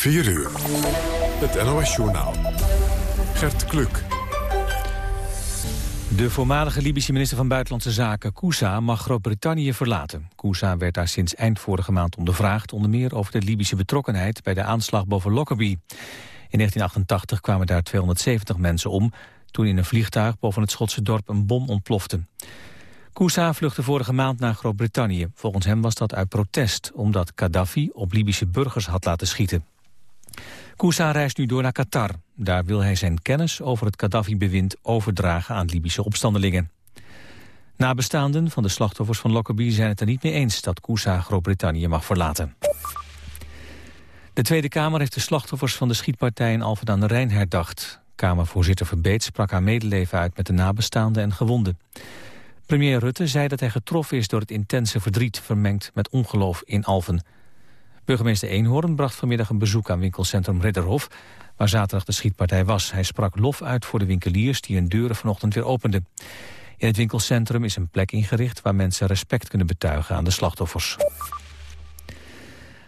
4 uur. Het NOS-journaal. Gert Kluk. De voormalige Libische minister van Buitenlandse Zaken, Kousa, mag Groot-Brittannië verlaten. Kousa werd daar sinds eind vorige maand ondervraagd, onder meer over de Libische betrokkenheid bij de aanslag boven Lockerbie. In 1988 kwamen daar 270 mensen om, toen in een vliegtuig boven het Schotse dorp een bom ontplofte. Kousa vluchtte vorige maand naar Groot-Brittannië. Volgens hem was dat uit protest, omdat Gaddafi op Libische burgers had laten schieten. Kousa reist nu door naar Qatar. Daar wil hij zijn kennis over het Gaddafi-bewind overdragen aan Libische opstandelingen. Nabestaanden van de slachtoffers van Lockerbie zijn het er niet mee eens dat Kousa Groot-Brittannië mag verlaten. De Tweede Kamer heeft de slachtoffers van de schietpartij in Alphen aan de Rijn herdacht. Kamervoorzitter Verbeet sprak haar medeleven uit met de nabestaanden en gewonden. Premier Rutte zei dat hij getroffen is door het intense verdriet... vermengd met ongeloof in Alphen. Burgemeester Eenhoorn bracht vanmiddag een bezoek aan winkelcentrum Ridderhof... waar zaterdag de schietpartij was. Hij sprak lof uit voor de winkeliers die hun deuren vanochtend weer openden. In het winkelcentrum is een plek ingericht... waar mensen respect kunnen betuigen aan de slachtoffers.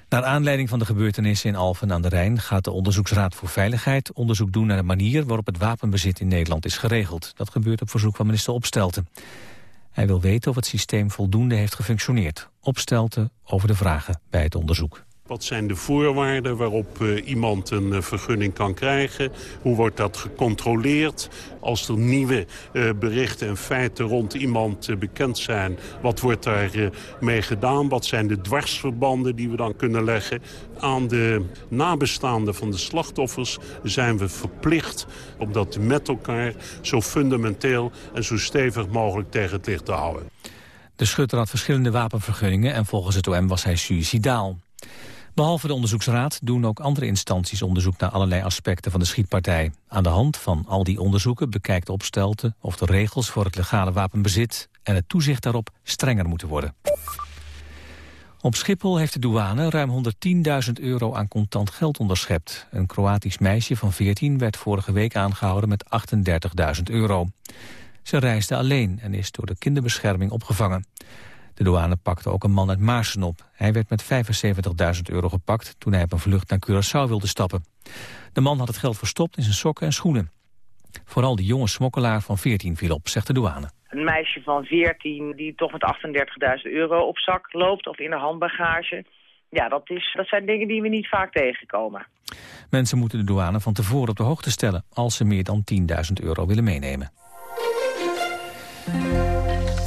Naar aanleiding van de gebeurtenissen in Alphen aan de Rijn... gaat de Onderzoeksraad voor Veiligheid onderzoek doen naar de manier... waarop het wapenbezit in Nederland is geregeld. Dat gebeurt op verzoek van minister Opstelten. Hij wil weten of het systeem voldoende heeft gefunctioneerd. Opstelten over de vragen bij het onderzoek. Wat zijn de voorwaarden waarop uh, iemand een uh, vergunning kan krijgen? Hoe wordt dat gecontroleerd? Als er nieuwe uh, berichten en feiten rond iemand bekend zijn... wat wordt daar mee gedaan? Wat zijn de dwarsverbanden die we dan kunnen leggen? Aan de nabestaanden van de slachtoffers zijn we verplicht... om dat met elkaar zo fundamenteel en zo stevig mogelijk tegen het licht te houden. De schutter had verschillende wapenvergunningen... en volgens het OM was hij suicidaal. Behalve de onderzoeksraad doen ook andere instanties onderzoek naar allerlei aspecten van de schietpartij. Aan de hand van al die onderzoeken bekijkt opstelte of de regels voor het legale wapenbezit en het toezicht daarop strenger moeten worden. Op Schiphol heeft de douane ruim 110.000 euro aan contant geld onderschept. Een Kroatisch meisje van 14 werd vorige week aangehouden met 38.000 euro. Ze reisde alleen en is door de kinderbescherming opgevangen. De douane pakte ook een man uit Maarsen op. Hij werd met 75.000 euro gepakt toen hij op een vlucht naar Curaçao wilde stappen. De man had het geld verstopt in zijn sokken en schoenen. Vooral de jonge smokkelaar van 14 viel op, zegt de douane. Een meisje van 14 die toch met 38.000 euro op zak loopt of in de handbagage. Ja, dat, is, dat zijn dingen die we niet vaak tegenkomen. Mensen moeten de douane van tevoren op de hoogte stellen... als ze meer dan 10.000 euro willen meenemen.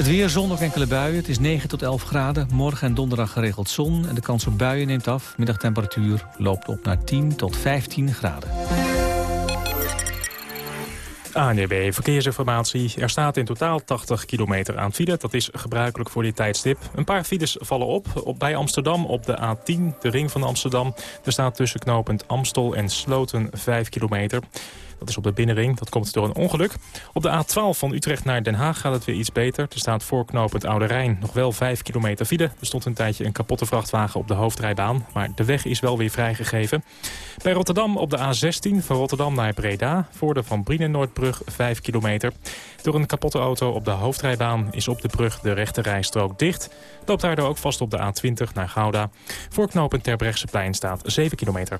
Het weer, zon of enkele buien. Het is 9 tot 11 graden. Morgen en donderdag geregeld zon. En de kans op buien neemt af. Middagtemperatuur loopt op naar 10 tot 15 graden. ANDB Verkeersinformatie. Er staat in totaal 80 kilometer aan file. Dat is gebruikelijk voor dit tijdstip. Een paar files vallen op. op. Bij Amsterdam op de A10, de ring van Amsterdam. Er staat tussen knooppunt Amstel en Sloten 5 kilometer. Dat is op de binnenring. Dat komt door een ongeluk. Op de A12 van Utrecht naar Den Haag gaat het weer iets beter. Er staat voor knooppunt Oude Rijn nog wel 5 kilometer file. Er stond een tijdje een kapotte vrachtwagen op de hoofdrijbaan. Maar de weg is wel weer vrijgegeven. Bij Rotterdam op de A16 van Rotterdam naar Breda. Voor de Van Brienen-Noordbrug 5 kilometer. Door een kapotte auto op de hoofdrijbaan is op de brug de rechte rijstrook dicht. Loopt daardoor ook vast op de A20 naar Gouda. Voor knooppunt Terbrechtseplein staat 7 kilometer.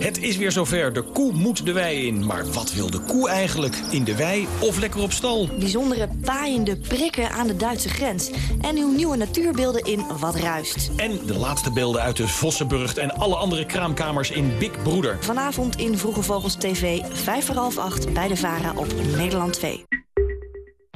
Het is weer zover. De koe moet de wei in. Maar wat wil de koe eigenlijk? In de wei of lekker op stal? Bijzondere paaiende prikken aan de Duitse grens. En uw nieuwe natuurbeelden in Wat Ruist. En de laatste beelden uit de Vossenburgt en alle andere kraamkamers in Big Broeder. Vanavond in Vroege Vogels TV, 5 voor half 8 bij de VARA op Nederland 2.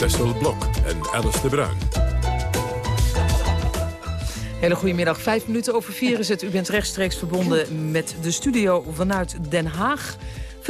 Tessel Blok en Alice de Bruin. Hele goedemiddag. Vijf minuten over vier is het. U bent rechtstreeks verbonden met de studio vanuit Den Haag.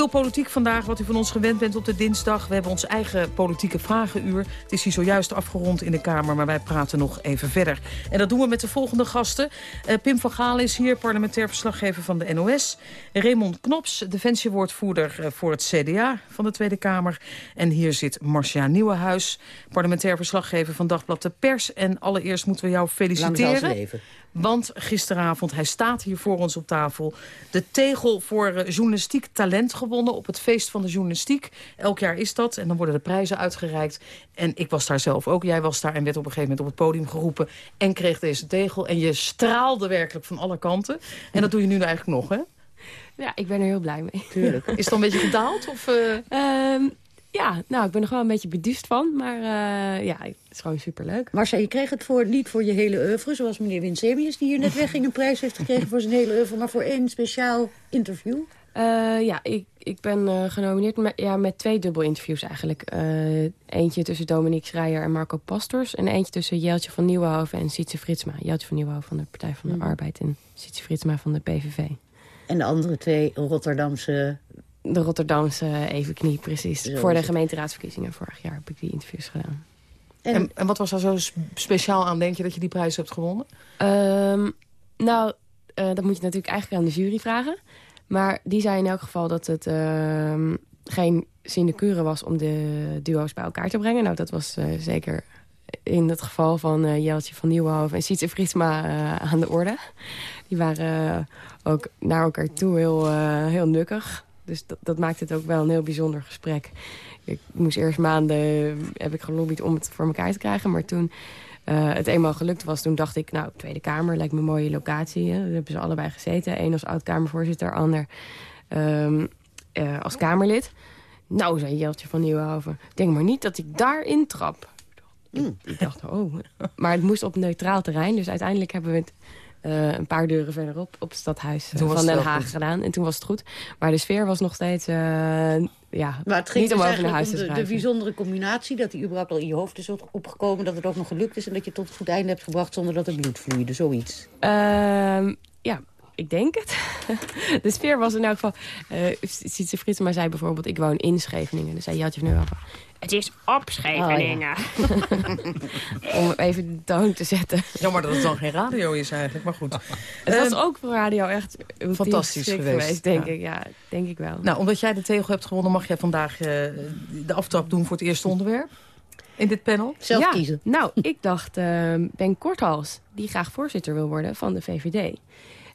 Veel politiek vandaag, wat u van ons gewend bent op de dinsdag. We hebben ons eigen politieke vragenuur. Het is hier zojuist afgerond in de Kamer, maar wij praten nog even verder. En dat doen we met de volgende gasten. Uh, Pim van Gaal is hier, parlementair verslaggever van de NOS. Raymond Knops, defensiewoordvoerder uh, voor het CDA van de Tweede Kamer. En hier zit Marcia Nieuwenhuis, parlementair verslaggever van Dagblad de Pers. En allereerst moeten we jou feliciteren. Want gisteravond, hij staat hier voor ons op tafel... de tegel voor uh, journalistiek talent gewonnen op het feest van de journalistiek. Elk jaar is dat en dan worden de prijzen uitgereikt. En ik was daar zelf ook, jij was daar en werd op een gegeven moment op het podium geroepen... en kreeg deze tegel en je straalde werkelijk van alle kanten. En dat doe je nu eigenlijk nog, hè? Ja, ik ben er heel blij mee. Tuurlijk. Is het al een beetje gedaald? Of, uh... um, ja, nou, ik ben er wel een beetje beduust van. Maar uh, ja, het is gewoon superleuk. Marcia, je kreeg het voor, niet voor je hele oeuvre... zoals meneer Winsemius, die hier net wegging... een prijs heeft gekregen voor zijn hele oeuvre... maar voor één speciaal interview. Uh, ja, ik, ik ben uh, genomineerd met, ja, met twee dubbel interviews eigenlijk. eentje tussen Dominique Schreier en Marco Pastors... en eentje tussen Jeltje van Nieuwenhoven en Sietse Fritsma. Jeltje van Nieuwenhoven van de Partij van de mm. Arbeid... en Sietse Fritsma van de PVV. En de andere twee Rotterdamse de Rotterdamse evenknie, precies. Zo Voor de gemeenteraadsverkiezingen vorig jaar heb ik die interviews gedaan. En, en, en, wat was daar zo speciaal aan, denk je, dat je die prijs hebt gewonnen? Um, nou, uh, dat moet je natuurlijk eigenlijk aan de jury vragen. Maar die zei in elk geval dat het uh, geen sinecure was om de duo's bij elkaar te brengen. Nou, dat was uh, zeker in het geval van uh, Jeltje van Nieuwenhoven en Sietse Friesma aan de orde. Die waren ook naar elkaar toe heel, heel nukkig. Dus dat, dat maakt het ook wel een heel bijzonder gesprek. Ik moest eerst maanden, heb ik gelobbyd om het voor elkaar te krijgen. Maar toen uh, het eenmaal gelukt was, toen dacht ik... nou, Tweede Kamer lijkt me een mooie locatie. Hè. Daar hebben ze allebei gezeten. Eén als oud-Kamervoorzitter, ander um, uh, als Kamerlid. Nou, zei Jeltje van Nieuwenhoven, denk maar niet dat ik daarin trap. Mm. Ik dacht, oh. Maar het moest op neutraal terrein. Dus uiteindelijk hebben we het uh, een paar deuren verderop op het stadhuis uh, van Den Haag goed. gedaan. En toen was het goed. Maar de sfeer was nog steeds uh, ja, maar het ging niet dus om over naar huis te de, de bijzondere combinatie, dat die überhaupt al in je hoofd is opgekomen... dat het ook nog gelukt is en dat je tot het goed einde hebt gebracht... zonder dat er bloed vloeide, zoiets. Uh, ja, ik denk het. de sfeer was in elk geval... Uh, Sietse Fritsma zei bijvoorbeeld, ik woon in Scheveningen. Dus zei Jatje nu over. Het is op Scheveningen. Oh, ja. Om even de toon te zetten. Jammer dat het dan geen radio is eigenlijk, maar goed. Het was ook voor radio echt fantastisch geweest. geweest. denk ja. ik. Ja, denk ik wel. Nou, omdat jij de tegel hebt gewonnen, mag jij vandaag uh, de aftrap doen voor het eerste onderwerp? In dit panel? Zelf ja. kiezen. Nou, ik dacht uh, Ben Korthals, die graag voorzitter wil worden van de VVD.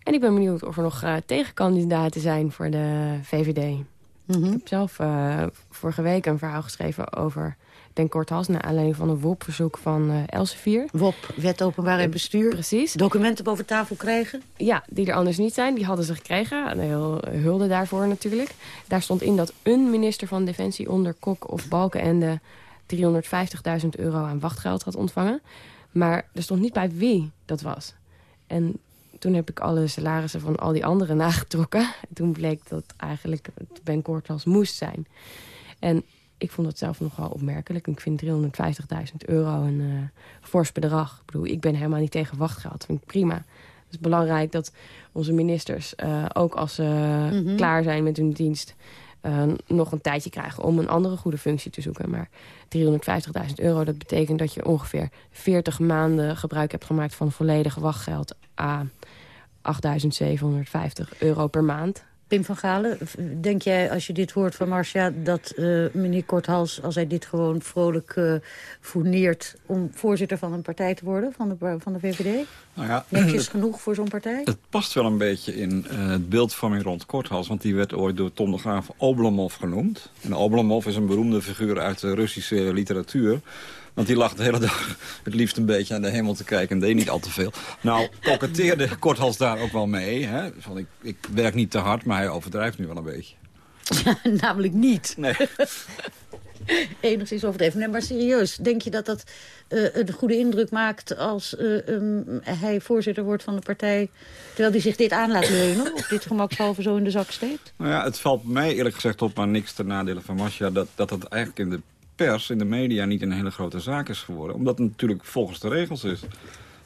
En ik ben benieuwd of er nog uh, tegenkandidaten zijn voor de VVD. Mm -hmm. Ik heb zelf uh, vorige week een verhaal geschreven over Ben Korthals... naar aanleiding van een WOP-verzoek van uh, Elsevier. WOP, Wet Openbaar en Bestuur. Precies. Documenten boven tafel krijgen? Ja, die er anders niet zijn. Die hadden ze gekregen. Heel hulde daarvoor natuurlijk. Daar stond in dat een minister van Defensie onder Kok of Balkenende... 350.000 euro aan wachtgeld had ontvangen. Maar er stond niet bij wie dat was. En toen heb ik alle salarissen van al die anderen nagetrokken. En toen bleek dat eigenlijk het Ben Kortals moest zijn. En ik vond het zelf nogal opmerkelijk. Ik vind 350.000 euro een uh, fors bedrag. Ik bedoel, ik ben helemaal niet tegen wachtgeld. Dat vind ik prima. Het is belangrijk dat onze ministers, uh, ook als ze mm -hmm. klaar zijn met hun dienst... Uh, nog een tijdje krijgen om een andere goede functie te zoeken. Maar 350.000 euro, dat betekent dat je ongeveer 40 maanden gebruik hebt gemaakt van volledige wachtgeld aan 8.750 euro per maand. Pim van Galen, denk jij als je dit hoort van Marcia... dat uh, meneer Korthals, als hij dit gewoon vrolijk uh, fourneert... om voorzitter van een partij te worden, van de, van de VVD? Nou ja, Netjes genoeg voor zo'n partij? Het past wel een beetje in uh, het beeldvorming rond Korthals... want die werd ooit door Tom de Graaf Oblomov genoemd. En Oblomov is een beroemde figuur uit de Russische literatuur... Want die lag de hele dag het liefst een beetje aan de hemel te kijken... en deed niet al te veel. Nou, koketteerde Korthals daar ook wel mee. Hè? Van, ik, ik werk niet te hard, maar hij overdrijft nu wel een beetje. Ja, namelijk niet. Nee. enigszins overdreven. Nee, maar serieus, denk je dat dat uh, een goede indruk maakt... als uh, um, hij voorzitter wordt van de partij... terwijl hij zich dit aan laat leunen... of dit gemakshalve zo in de zak steekt? Nou ja, het valt mij eerlijk gezegd op, maar niks ten nadele van Masja... dat, dat het eigenlijk in de pers, in de media, niet een hele grote zaak is geworden. Omdat het natuurlijk volgens de regels is.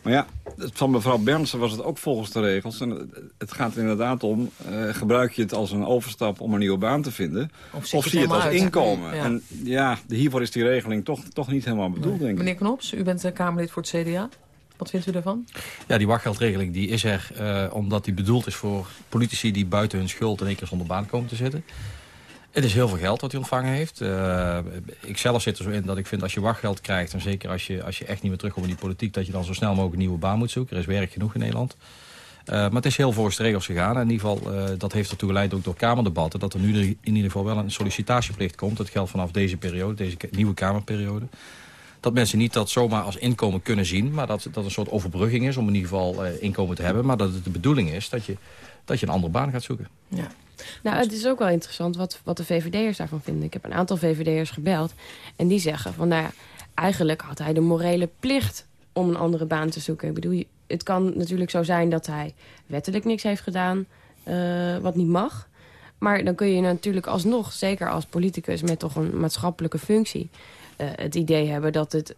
Maar ja, van mevrouw Bernsen was het ook volgens de regels. En het gaat er inderdaad om, uh, gebruik je het als een overstap om een nieuwe baan te vinden? Of, zie je het als inkomen? Ja. En ja, hiervoor is die regeling toch, toch niet helemaal bedoeld, denk ik. Meneer Knops, u bent Kamerlid voor het CDA. Wat vindt u daarvan? Ja, die wachtgeldregeling die is er uh, omdat die bedoeld is voor politici die buiten hun schuld in één keer zonder baan komen te zitten. Het is heel veel geld wat hij ontvangen heeft. Uh, ik zelf zit er zo in dat ik vind als je wachtgeld krijgt... en zeker als je, als je echt niet meer terugkomt in die politiek... dat je dan zo snel mogelijk een nieuwe baan moet zoeken. Er is werk genoeg in Nederland. Uh, maar het is heel volgens de regels gegaan. In ieder geval, uh, dat heeft ertoe geleid ook door Kamerdebatten... dat er nu in ieder geval wel een sollicitatieplicht komt. Dat geldt vanaf deze periode, deze nieuwe Kamerperiode. Dat mensen niet dat zomaar als inkomen kunnen zien... maar dat dat een soort overbrugging is om in ieder geval inkomen te hebben. Maar dat het de bedoeling is dat je, dat je een andere baan gaat zoeken. Ja. Nou, het is ook wel interessant wat, wat de VVD'ers daarvan vinden. Ik heb een aantal VVD'ers gebeld. En die zeggen van, nou ja, eigenlijk had hij de morele plicht om een andere baan te zoeken. Ik bedoel, het kan natuurlijk zo zijn dat hij wettelijk niks heeft gedaan... Uh, wat niet mag. Maar dan kun je natuurlijk alsnog, zeker als politicus... met toch een maatschappelijke functie... Uh, het idee hebben dat het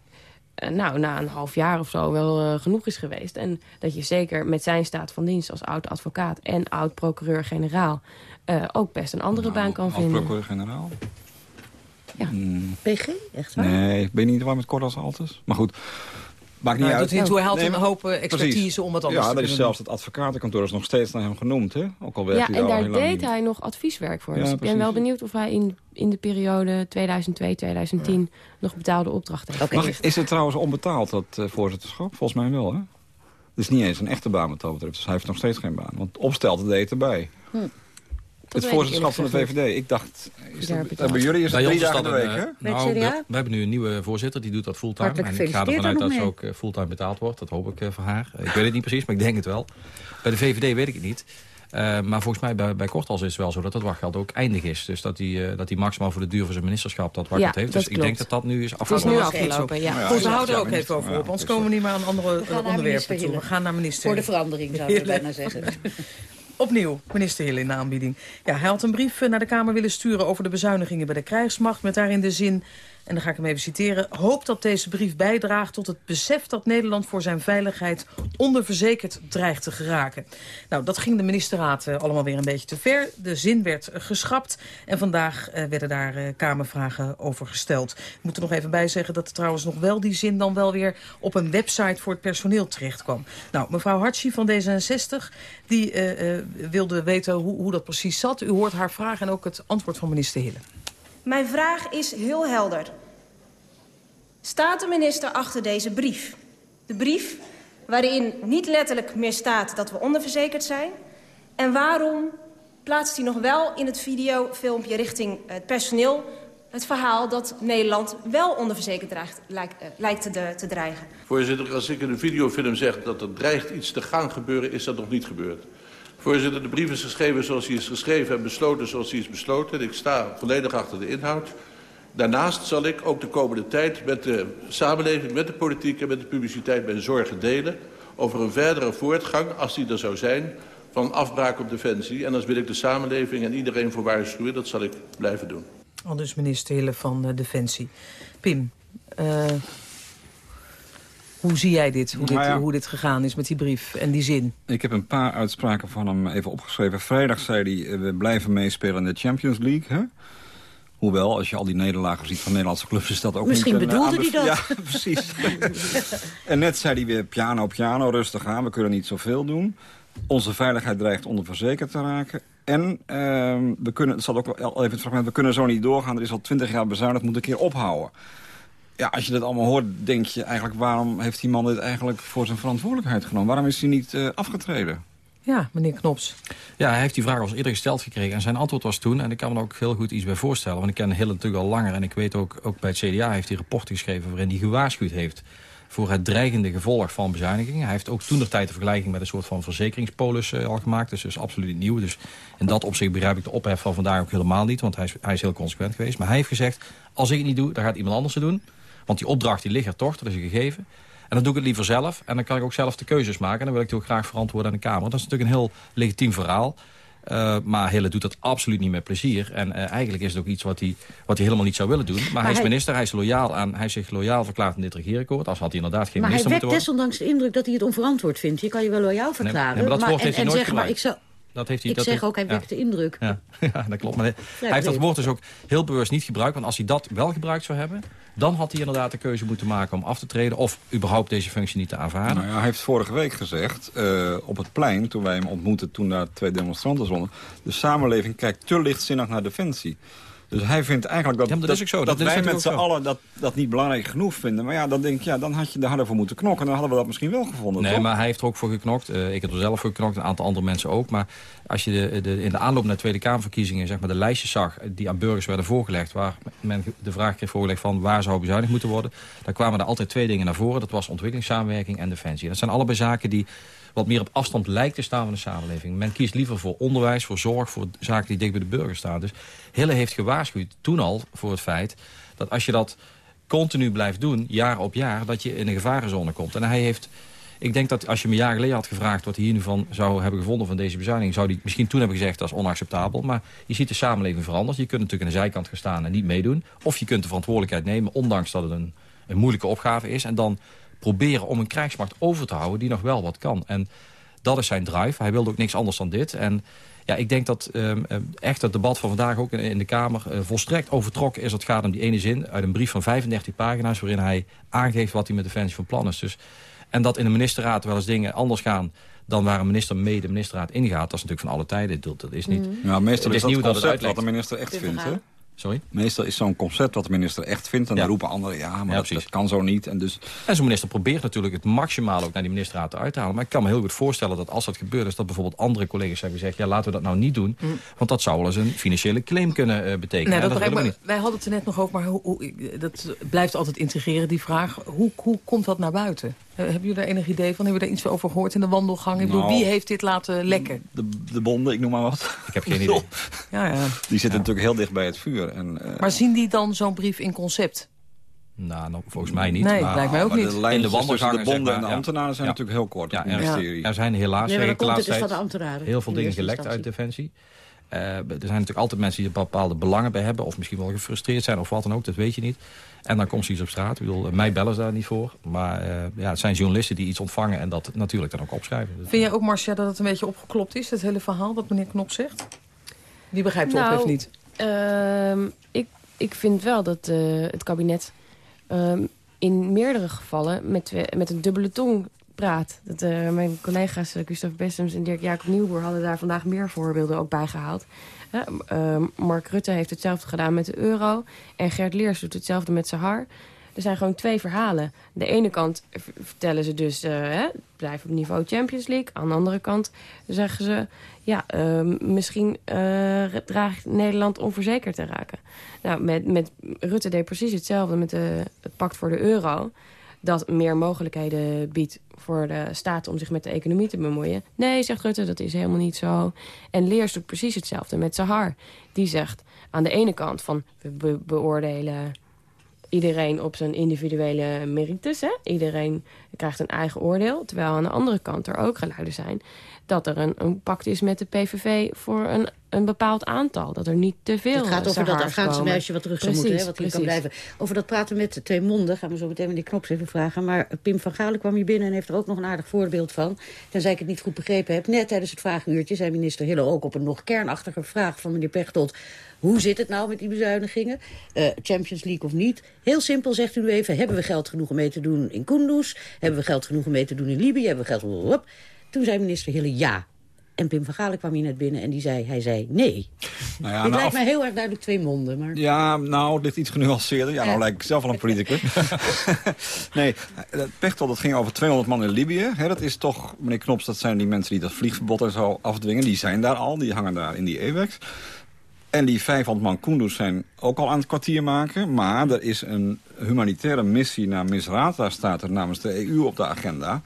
nou, na een half jaar of zo wel uh, genoeg is geweest. En dat je zeker met zijn staat van dienst als oud-advocaat... en oud-procureur-generaal uh, ook best een andere nou, baan kan vinden. procureur-generaal? Ja. Hmm. PG, echt waar? Nee, ik ben niet waar met Cordas Altes. Maar goed, maakt niet nou, uit. Tot nu toe nee, een hoop expertise precies. om wat anders ja, te dat doen. is zelfs het advocatenkantoor is nog steeds naar hem genoemd. Hè? Ook al werkt ja, hij en daar lang deed niet. hij nog advieswerk voor. Ja, dus ik ben wel benieuwd of hij in, in de periode 2002-2010 nog betaalde opdrachten heeft. Mag, is het trouwens onbetaald, dat uh, voorzitterschap? Volgens mij wel, hè? Het is niet eens een echte baan wat dat betreft. Dus hij heeft nog steeds geen baan. Want opstelt deed erbij. Hm. Het voorzitterschap van de VVD. Ik dacht, is dat, jullie is het drie dagen in de week, eh, hè? Nou, we, we hebben nu een nieuwe voorzitter, die doet dat fulltime. Hartelijk En ik ga ervan uit dat ze ook eh, fulltime betaald wordt. Dat hoop ik eh, voor haar. Ik weet het niet precies, maar ik denk het wel. Bij de VVD weet ik het niet. Uh, maar volgens mij bij, bij Kortals is het wel zo dat het wachtgeld ook eindig is. Dus dat hij uh, dat maximaal voor de duur van zijn ministerschap dat wachtgeld Ja, heeft. dat Dus ik denk dat dat nu is Het is nu afgelopen. afgelopen, ja. Ja, Goed, we houden er ja, ook even over op. Anders komen we niet meer aan andere naar onderwerpen toe. We gaan naar minister Voor de verandering, zou ik bijna zeggen. Opnieuw, minister Hill in de aanbieding. Ja, hij had een brief eh, naar de Kamer willen sturen over de bezuinigingen bij de krijgsmacht... met daarin de zin, en dan ga ik hem even citeren... hoop dat deze brief bijdraagt tot het besef dat Nederland voor zijn veiligheid... onderverzekerd dreigt te geraken. Nou, dat ging de ministerraad eh, allemaal weer een beetje te ver. De zin werd eh, geschrapt en vandaag eh, werden daar eh, Kamervragen over gesteld. Ik moet er nog even bij zeggen dat trouwens nog wel die zin... dan wel weer op een website voor het personeel terecht kwam. Nou, mevrouw Hartje van D66 die wilde weten hoe, hoe dat precies zat. U hoort haar vraag en ook het antwoord van minister Hille. Mijn vraag is heel helder. Staat de minister achter deze brief? De brief waarin niet letterlijk meer staat dat we onderverzekerd zijn. En waarom plaatst hij nog wel in het videofilmpje richting het personeel... het verhaal dat Nederland wel onderverzekerd lijkt, uh, lijkt te, te dreigen? Voorzitter, als ik in een videofilm zeg dat er dreigt iets te gaan gebeuren... is dat nog niet gebeurd. Voorzitter, de brief is geschreven zoals hij is geschreven en besloten zoals hij is besloten. Ik sta volledig achter de inhoud. Daarnaast zal ik ook de komende tijd met de samenleving, met de politiek en met de publiciteit mijn zorgen delen over een verdere voortgang, als die er zou zijn, van afbraak op defensie. En dan wil ik de samenleving en iedereen voor waarschuwen. Dat zal ik blijven doen. Al dus minister Hille van uh, Defensie. Pim, uh, hoe zie jij dit? Hoe, dit? Nou ja. hoe dit gegaan is met die brief en die zin? Ik heb een paar uitspraken van hem even opgeschreven. Vrijdag zei hij, we blijven meespelen in de Champions League. Hè? Hoewel, als je al die nederlagen ziet van Nederlandse clubs... is dat ook Misschien niet een, bedoelde hij dat. Ja, precies. en net zei hij weer piano, piano, rustig aan. We kunnen niet zoveel doen. Onze veiligheid dreigt onderverzekerd te raken. En uh, we kunnen, het zat ook al even het fragment, we kunnen zo niet doorgaan. Er is al twintig jaar bezuinigd, moet een keer ophouden. Ja, als je dit allemaal hoort, denk je eigenlijk... waarom heeft die man dit eigenlijk voor zijn verantwoordelijkheid genomen? Waarom is hij niet uh, afgetreden? Ja, meneer Knops. Ja, hij heeft die vraag al eens eerder gesteld gekregen. En zijn antwoord was toen, en ik kan me er ook heel goed iets bij voorstellen... want ik ken Hill natuurlijk al langer en ik weet ook, ook bij het CDA heeft hij rapporten geschreven... waarin hij gewaarschuwd heeft voor het dreigende gevolg van bezuinigingen. Hij heeft ook toen de tijd de vergelijking met een soort van verzekeringspolis uh, al gemaakt. Dus dat is absoluut niet nieuw. Dus in dat opzicht begrijp ik de ophef van vandaag ook helemaal niet. Want hij is, hij is heel consequent geweest. Maar hij heeft gezegd, als ik het niet doe, dan gaat iemand anders het doen. Want die opdracht die ligt er toch, dat is een gegeven. En dan doe ik het liever zelf. En dan kan ik ook zelf de keuzes maken. En dan wil ik het ook graag verantwoorden aan de Kamer. Dat is natuurlijk een heel legitiem verhaal. Uh, maar Hille doet dat absoluut niet met plezier. En uh, eigenlijk is het ook iets wat hij, wat hij helemaal niet zou willen doen. Maar, maar hij is minister, hij is loyaal aan, hij is zich loyaal verklaard in dit regeerakkoord. Als had hij inderdaad geen maar minister moeten worden. Maar hij wekt desondanks de indruk dat hij het onverantwoord vindt. Je kan je wel loyaal verklaren. Nee, maar dat maar, en, en zeggen, maar ik zou... Dat heeft hij, ik dat zeg heeft, ook, hij wekt ja. de indruk. Ja, ja dat klopt. Maar hij, hij heeft dat woord dus ook heel bewust niet gebruikt. Want als hij dat wel gebruikt zou hebben... dan had hij inderdaad de keuze moeten maken om af te treden... of überhaupt deze functie niet te aanvaarden. Nou ja, hij heeft vorige week gezegd, uh, op het plein... toen wij hem ontmoetten, toen daar twee demonstranten stonden... de samenleving kijkt te lichtzinnig naar defensie. Dus hij vindt eigenlijk dat, ja, dat, dat, is ook zo. dat, dat wij met z'n allen dat, dat niet belangrijk genoeg vinden. Maar ja, dan denk ik, ja, dan had je daar harder voor moeten knokken. Dan hadden we dat misschien wel gevonden, Nee, toch? maar hij heeft er ook voor geknokt. Uh, ik heb er zelf voor geknokt, een aantal andere mensen ook. Maar als je de, de, in de aanloop naar de Tweede Kamerverkiezingen... zeg maar de lijstjes zag die aan burgers werden voorgelegd... waar men de vraag kreeg voorgelegd van waar zou bezuinigd moeten worden... dan kwamen er altijd twee dingen naar voren. Dat was ontwikkelingssamenwerking en defensie. Dat zijn allebei zaken die wat meer op afstand lijkt te staan van de samenleving. Men kiest liever voor onderwijs, voor zorg, voor zaken die dicht bij de burger staan. Dus Hille heeft gewaarschuwd toen al voor het feit dat als je dat continu blijft doen, jaar op jaar, dat je in een gevarenzone komt. En hij heeft... Ik denk dat als je me jaar geleden had gevraagd... wat hij hier nu van zou hebben gevonden van deze bezuiniging... zou hij misschien toen hebben gezegd dat is onacceptabel. Maar je ziet de samenleving veranderen. Je kunt natuurlijk aan de zijkant gaan staan en niet meedoen. Of je kunt de verantwoordelijkheid nemen... ondanks dat het een, een moeilijke opgave is. En dan proberen om een krijgsmacht over te houden die nog wel wat kan. En dat is zijn drive. Hij wilde ook niks anders dan dit. En ja, ik denk dat um, echt het debat van vandaag ook in, de Kamer uh, volstrekt overtrokken is. Het gaat om die ene zin uit een brief van 35 pagina's... waarin hij aangeeft wat hij met Defensie van plan is. Dus, en dat in de ministerraad wel eens dingen anders gaan dan waar een minister mee de ministerraad ingaat. Dat is natuurlijk van alle tijden. Dat, dat is niet, ja, meestal het is, is nieuw dat dat het wat de minister echt vindt, hè? Sorry? Meestal is zo'n concept wat de minister echt vindt... en Ja. dan roepen anderen, ja, maar Ja, dat, dat kan zo niet. En dus, En zo'n minister probeert natuurlijk het maximaal ook naar die ministerraad uit te halen. Maar ik kan me heel goed voorstellen dat als dat gebeurt... is dat bijvoorbeeld andere collega's hebben gezegd... ja, laten we dat nou niet doen. Mm. Want dat zou wel eens een financiële claim kunnen eh, betekenen. Nee, dat niet. wij hadden het er net nog over, maar hoe, hoe, dat blijft altijd intrigeren, die vraag. Hoe, hoe komt dat naar buiten? Eh, Hebben jullie daar enig idee van? Hebben jullie daar iets over gehoord in de wandelgang? Ik bedoel, Nou, wie heeft dit laten lekken? de, de bonden, ik noem maar wat. Ik heb geen idee. Ja, ja. Die zitten natuurlijk heel dicht bij het vuur. En, eh, Maar zien die dan zo'n brief in concept? Nou, nou, volgens mij niet. Nee, maar, lijkt mij ook maar niet. de In de tussen de wandelgangen, bonden zeg en de ja. ambtenaren zijn Ja. natuurlijk heel kort Ja, er, er zijn helaas, Nee, de laatste dus tijd, heel veel in dingen gelekt uit. Defensie. Eh, er zijn natuurlijk altijd mensen die er bepaalde belangen bij hebben... of misschien wel gefrustreerd zijn of wat dan ook, dat weet je niet. En dan komt ze iets op straat. Ik bedoel, mij bellen ze daar niet voor. Maar eh, ja, het zijn journalisten die iets ontvangen en dat natuurlijk dan ook opschrijven. Vind jij ook, Marcia, dat het een beetje opgeklopt is, het hele verhaal dat meneer Knop zegt? Die begrijpt Nou, ophef niet. Ehm, ik, ik vind wel dat eh, het kabinet ehm, in meerdere gevallen met, twee- met een dubbele tong praat. Dat, eh, mijn collega's uh, Gustav Bessems en Dirk Jacob Nieuwboer hadden daar vandaag meer voorbeelden ook bij gehaald. Ehm, Mark Rutte heeft hetzelfde gedaan met de euro. En Gert Leers doet hetzelfde met Sahar. Er zijn gewoon twee verhalen. De ene kant vertellen ze dus, eh, hè, blijf op niveau Champions League. Aan de andere kant zeggen ze, ja, misschien eh, draagt Nederland om verzekerd te raken. Nou, met, met Rutte deed precies hetzelfde met de, het pact voor de euro. Dat meer mogelijkheden biedt voor de staat om zich met de economie te bemoeien. Nee, zegt Rutte, dat is helemaal niet zo. En Leers doet precies hetzelfde met Sahar. Die zegt aan de ene kant van we be- beoordelen iedereen op zijn individuele merites. Hè? Iedereen krijgt een eigen oordeel. Terwijl aan de andere kant er ook geluiden zijn... dat er een, een pact is met de PVV voor een, een bepaald aantal. Dat er niet te veel Het gaat over dat Afghaanse meisje wat terug zou moeten, hè, wat hier kan blijven. Over dat praten met twee monden gaan we zo meteen meneer Knops even vragen. Maar Pim van Galen kwam hier binnen en heeft er ook nog een aardig voorbeeld van. Tenzij ik het niet goed begrepen heb. Net tijdens het vragenuurtje zei minister Hille ook op een nog kernachtige vraag van meneer Pechtold. Hoe zit het nou met die bezuinigingen? Eh, Champions League of niet? Heel simpel zegt u nu even, hebben we geld genoeg om mee te doen in Kunduz? Hebben we geld genoeg om mee te doen in Libië? Hebben we geld... Toen zei minister Hille ja. En Pim van Galen kwam hier net binnen en die zei, hij zei nee. Nou ja, Dit nou, lijkt mij heel erg duidelijk twee monden. Maar... Ja, nou, dit iets genuanceerder. Ja, nou Ja. lijk ik zelf wel een politicus. nee, het Pechtold, dat ging over 200 man in Libië. Dat is toch, meneer Knops, dat zijn die mensen die dat vliegverbod en zo afdwingen. Die zijn daar al, die hangen daar in die AWACS. En die 500 man Kunduz zijn ook al aan het kwartier maken. Maar er is een humanitaire missie naar Misrata, staat er namens de EU op de agenda.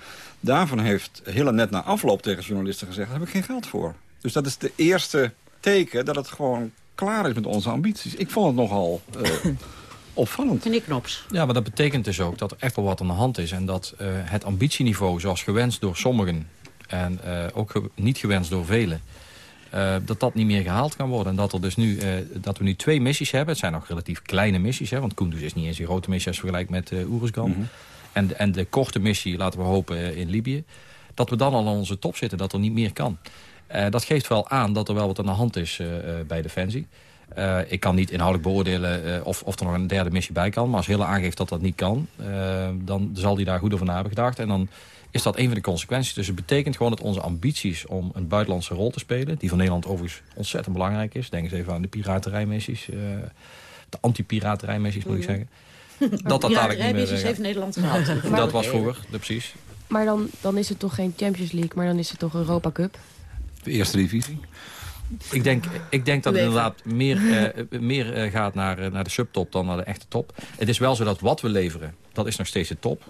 Daarvan heeft Hille net na afloop tegen journalisten gezegd... daar heb ik geen geld voor. Dus dat is de eerste teken dat het gewoon klaar is met onze ambities. Ik vond het nogal uh, opvallend. Meneer Knops. Ja, maar dat betekent dus ook dat er echt wel wat aan de hand is. En dat uh, het ambitieniveau, zoals gewenst door sommigen... en uh, ook ge niet gewenst door velen... Uh, dat dat niet meer gehaald kan worden. En dat, er dus nu, uh, dat we nu twee missies hebben. Het zijn nog relatief kleine missies. Hè, want Kunduz is niet eens een grote missie als vergelijk met uh, Oeruzgan. Mm -hmm. En, en de korte missie, laten we hopen, in Libië. Dat we dan al aan onze top zitten. Dat er niet meer kan. dat geeft wel aan dat er wel wat aan de hand is bij Defensie. ik kan niet inhoudelijk beoordelen of, of er nog een derde missie bij kan. Maar als Hille aangeeft dat dat niet kan... dan zal hij daar goed over na hebben gedacht. En dan is dat een van de consequenties. Dus het betekent gewoon dat onze ambities om een buitenlandse rol te spelen... die van Nederland overigens ontzettend belangrijk is. Denk eens even aan de piraterijmissies. Uh, de anti-piraterijmissies, moet ik zeggen. Dat dat dadelijk niet meer... heeft Nederland gehad. dat was vroeger, precies. Maar dan, dan is het toch geen Champions League, maar dan is het toch Europa Cup? De eerste divisie. Ik denk, ik denk dat het inderdaad meer, uh, meer uh, gaat naar, uh, naar de subtop dan naar de echte top. Het is wel zo dat wat we leveren, dat is nog steeds de top.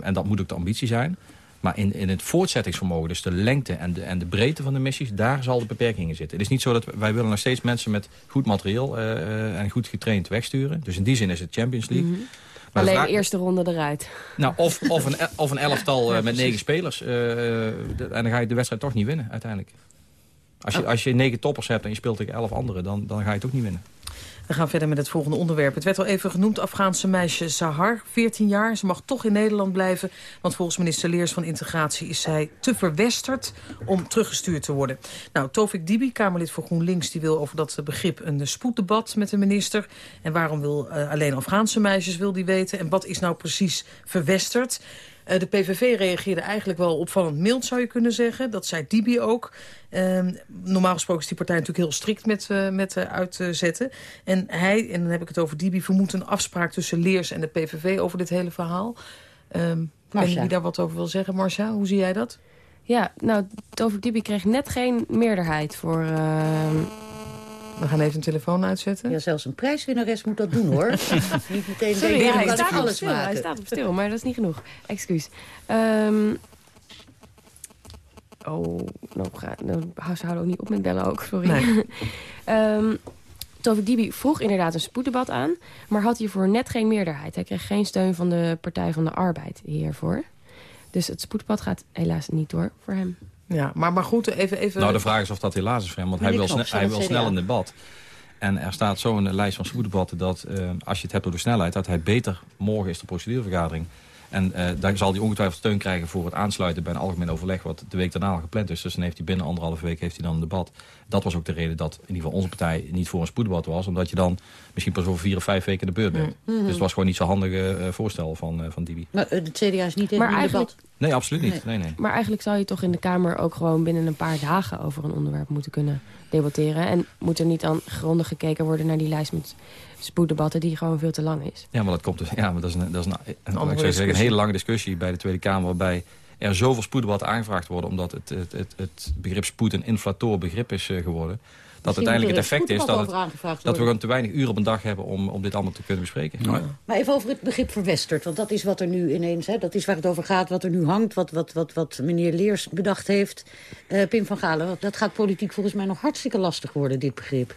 en dat moet ook de ambitie zijn. Maar in, in het voortzettingsvermogen, dus de lengte en de, en de breedte van de missies... daar zal de beperkingen zitten. Het is niet zo dat wij willen nog steeds mensen met goed materieel en goed getraind wegsturen. Dus in die zin is het Champions League. Mm -hmm. Alleen de eerste ronde eruit. Nou, of, of, een, of een elftal met negen spelers. en dan ga je de wedstrijd toch niet winnen uiteindelijk. Als je, als je negen toppers hebt en je speelt tegen elf anderen, dan, dan ga je het ook niet winnen. We gaan verder met het volgende onderwerp. Het werd al even genoemd, Afghaanse meisje Sahar, 14 jaar. Ze mag toch in Nederland blijven, want volgens minister Leers van Integratie... is zij te verwesterd om teruggestuurd te worden. Nou, Tovik Dibi, Kamerlid voor GroenLinks... die wil over dat begrip een spoeddebat met de minister. En waarom wil uh, alleen Afghaanse meisjes wil die weten? En wat is nou precies verwesterd? Uh, de PVV reageerde eigenlijk wel opvallend mild, zou je kunnen zeggen. Dat zei Dibi ook. Uh, normaal gesproken is die partij natuurlijk heel strikt met, uh, met uh, uitzetten. En hij, en dan heb ik het over Dibi, vermoedt een afspraak tussen Leers en de PVV over dit hele verhaal. Um, en wie daar wat over wil zeggen, Marcia, hoe zie jij dat? Ja, nou, Tovik Dibi kreeg net geen meerderheid voor... Uh... We gaan even een telefoon uitzetten. Ja, zelfs een prijswinnares moet dat doen, hoor. niet meteen Sorry, denken, ja, hij, staat alles stil, maken. hij staat op stil, maar dat is niet genoeg. Excuus. Um, oh, nou, ga, nou, ze houden ook niet op met bellen ook, sorry. Nee. um, Tovik Dibi vroeg inderdaad een spoeddebat aan... maar had hiervoor net geen meerderheid. Hij kreeg geen steun van de Partij van de Arbeid hiervoor. Dus het spoeddebat gaat helaas niet door voor hem. Ja, maar, maar goed, even, even... Nou, de vraag is of dat helaas is voor hem. Want hij wil, snel, hij wil snel een debat. En er staat zo in de lijst van spoeddebatten dat uh, als je het hebt over de snelheid... dat hij beter morgen is de procedurevergadering. En uh, daar zal hij ongetwijfeld steun krijgen voor het aansluiten bij een algemeen overleg... wat de week daarna al gepland is. Dus dan heeft hij binnen anderhalve week heeft hij dan een debat. Dat was ook de reden dat in ieder geval onze partij niet voor een spoeddebat was. Omdat je dan misschien pas over vier of vijf weken de beurt bent. Mm -hmm. Dus het was gewoon niet zo'n handige uh, voorstel van, uh, van Dibi. Maar het CDA is niet in het debat? Nee, absoluut niet. Nee. Nee, nee. Maar eigenlijk zou je toch in de Kamer ook gewoon binnen een paar dagen... over een onderwerp moeten kunnen debatteren. En moet er niet dan grondig gekeken worden naar die lijst met spoeddebatten... die gewoon veel te lang is. Ja, maar dat, komt dus, ja, maar dat is een, dat is een, een, een, zeggen, een hele lange discussie bij de Tweede Kamer... waarbij er zoveel spoeddebatten aangevraagd worden... omdat het, het, het, het begrip spoed een inflator begrip is uh, geworden... Dat uiteindelijk het effect is dat, het, dat we gewoon te weinig uren op een dag hebben om, om dit allemaal te kunnen bespreken. Ja. Maar even over het begrip verwesterd, want dat is wat er nu ineens, hè, dat is waar het over gaat, wat er nu hangt, wat, wat, wat, wat meneer Leers bedacht heeft. Uh, Pim van Galen, dat gaat politiek volgens mij nog hartstikke lastig worden, dit begrip.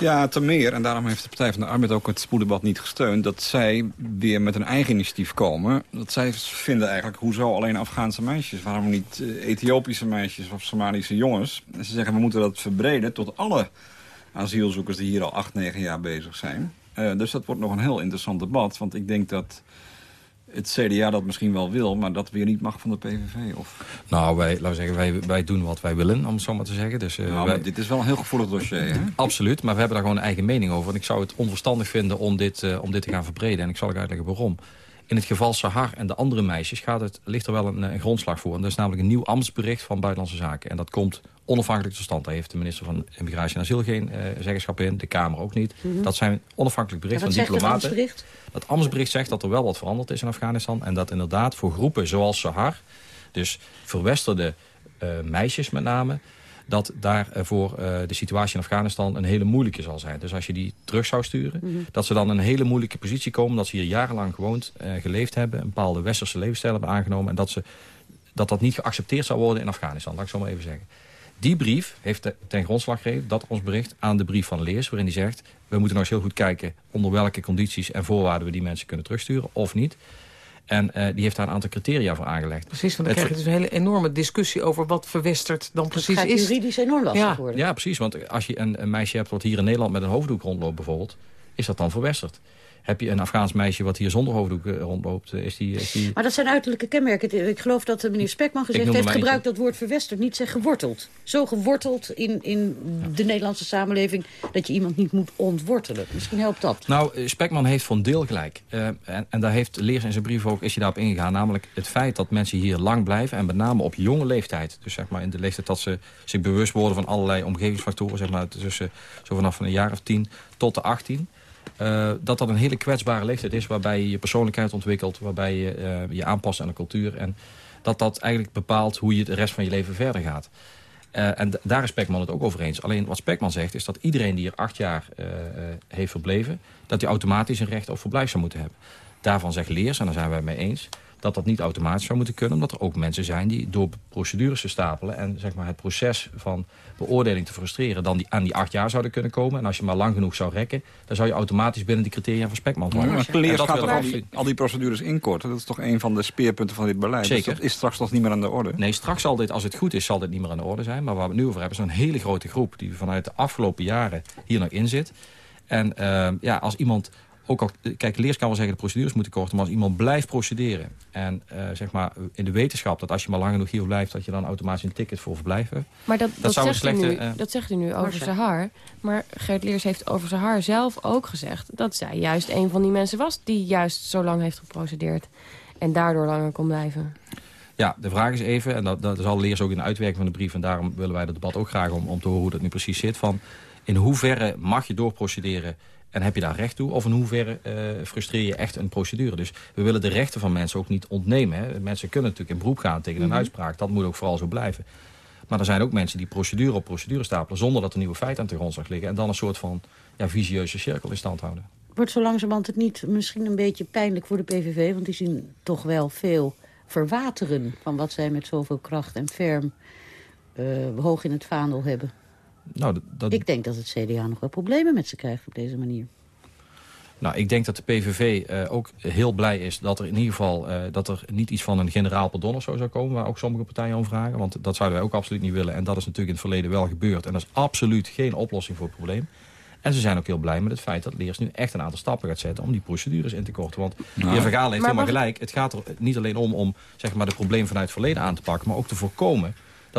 Ja, ten meer, en daarom heeft de Partij van de Arbeid ook het spoeddebat niet gesteund... dat zij weer met een eigen initiatief komen. Dat zij vinden eigenlijk, hoezo alleen Afghaanse meisjes? Waarom niet uh, Ethiopische meisjes of Somalische jongens? En ze zeggen, we moeten dat verbreden tot alle asielzoekers... die hier al acht, negen jaar bezig zijn. Uh, dus dat wordt nog een heel interessant debat, want ik denk dat het CDA dat misschien wel wil, maar dat weer niet mag van de PVV? Of? Nou, wij, laten we zeggen, wij, wij doen wat wij willen, om het zo maar te zeggen. Dus, uh, nou, wij... dit is wel een heel gevoelig dossier, hè? Absoluut, maar we hebben daar gewoon een eigen mening over. En ik zou het onverstandig vinden om dit, uh, om dit te gaan verbreden. En ik zal ook uitleggen waarom. In het geval Sahar en de andere meisjes gaat het, ligt er wel een, een grondslag voor. En dat is namelijk een nieuw ambtsbericht van Buitenlandse Zaken. En dat komt onafhankelijk tot stand. Daar heeft de minister van Immigratie en Asiel geen uh, zeggenschap in. De Kamer ook niet. Mm -hmm. Dat zijn onafhankelijk berichten van diplomaten. Dat, dat ambtsbericht zegt dat er wel wat veranderd is in Afghanistan. En dat inderdaad voor groepen zoals Sahar, dus verwesterde uh, meisjes met name... dat daar eh, voor eh, de situatie in Afghanistan een hele moeilijke zal zijn. Dus als je die terug zou sturen, Mhm. dat ze dan in een hele moeilijke positie komen... dat ze hier jarenlang gewoond, eh, geleefd hebben... een bepaalde westerse levensstijl hebben aangenomen... en dat, ze, dat dat niet geaccepteerd zou worden in Afghanistan. Laat ik zo maar even zeggen. Die brief heeft te- ten grondslag gegeven, dat ons bericht, aan de brief van Leers... waarin hij zegt, we moeten nog eens heel goed kijken... onder welke condities en voorwaarden we die mensen kunnen terugsturen, of niet. En eh, die heeft daar een aantal criteria voor aangelegd. Precies, want dan Het krijg je dus een hele enorme discussie over wat verwesterd dan precies gaat is. juridisch enorm lastig Ja. worden. Ja, precies. Want als je een, een meisje hebt wat hier in Nederland met een hoofddoek rondloopt bijvoorbeeld... is dat dan verwesterd. Heb je een Afghaans meisje wat hier zonder hoofddoek eh, rondloopt... eh, is die, is die... Maar dat zijn uiterlijke kenmerken. Ik geloof dat de meneer Spekman gezegd heeft... maar gebruik dat woord verwesterd, niet zeg geworteld. Zo geworteld in, in de Nederlandse samenleving... dat je iemand niet moet ontwortelen. Misschien helpt dat. Nou, eh, Spekman heeft een deel gelijk. Eh, en, en daar heeft Leers in zijn brief ook is hij daarop ingegaan. Namelijk het feit dat mensen hier lang blijven... en met name op jonge leeftijd. Dus zeg maar in de leeftijd dat ze zich bewust worden... van allerlei omgevingsfactoren. Zeg maar tussen zo vanaf een jaar of tien tot de 18... eh, dat dat een hele kwetsbare leeftijd is... waarbij je je persoonlijkheid ontwikkelt... waarbij je eh, je aanpast aan de cultuur... en dat dat eigenlijk bepaalt hoe je de rest van je leven verder gaat. Eh, en daar is Spekman het ook over eens. Alleen wat Spekman zegt is dat iedereen die hier acht jaar heeft verbleven... dat hij automatisch een recht op verblijf zou moeten hebben. Daarvan zegt Leers, en daar zijn wij mee eens... dat dat niet automatisch zou moeten kunnen... omdat er ook mensen zijn die door procedures te stapelen... en zeg maar, het proces van beoordeling te frustreren... dan die, aan die acht jaar zouden kunnen komen. En als je maar lang genoeg zou rekken... dan zou je automatisch binnen die criteria van Spekman Ja, vallen. maar En Leers dat gaat toch al die, al die procedures inkorten? Dat is toch een van de speerpunten van dit beleid? Dus Zeker. dat is straks toch niet meer aan de orde? Nee, straks zal dit, als het goed is, zal dit niet meer aan de orde zijn. Maar waar we het nu over hebben, is een hele grote groep... die vanuit de afgelopen jaren hier nog in zit. En eh, ja, als iemand... Ook al, kijk, leers kan wel zeggen de procedures moeten korten... maar als iemand blijft procederen... en eh, zeg maar in de wetenschap dat als je maar lang genoeg hier blijft... dat je dan automatisch een ticket voor verblijf hebt... Maar dat, dat, zou een zegt, u slechte... nu, eh, dat zegt u nu over. Sahar. Maar Geert Leers heeft over Sahar zelf ook gezegd... dat zij juist een van die mensen was die juist zo lang heeft geprocedeerd. En daardoor langer kon blijven. Ja, de vraag is even, en dat, dat zal Leers ook in de uitwerking van de brief... en daarom willen wij het debat ook graag om, om te horen hoe dat nu precies zit... van in hoeverre mag je doorprocederen en heb je daar recht toe? Of in hoeverre eh, frustreer je echt een procedure? Dus we willen de rechten van mensen ook niet ontnemen. Hè. Mensen kunnen natuurlijk in beroep gaan tegen een Mhm. uitspraak. Dat moet ook vooral zo blijven. Maar er zijn ook mensen die procedure op procedure stapelen... zonder dat er nieuwe feiten aan de grondslag liggen... en dan een soort van ja, visieuze cirkel in stand houden. Wordt zo langzamerhand het niet misschien een beetje pijnlijk voor de PVV? Want die zien toch wel veel verwateren... van wat zij met zoveel kracht en ferm eh, hoog in het vaandel hebben. Nou, dat, dat- Ik denk dat het CDA nog wel problemen met ze krijgt op deze manier. Nou, ik denk dat de PVV eh, ook heel blij is dat er in ieder geval eh, dat er niet iets van een generaal pardon of zo zou komen, waar ook sommige partijen om vragen. Want dat zouden wij ook absoluut niet willen. En dat is natuurlijk in het verleden wel gebeurd. En dat is absoluut geen oplossing voor het probleem. En ze zijn ook heel blij met het feit dat Leers nu echt een aantal stappen gaat zetten om die procedures in te korten. Want de heer Vergaal heeft helemaal gelijk. Het gaat er niet alleen om om zeg maar, de problemen vanuit het verleden aan te pakken, maar ook te voorkomen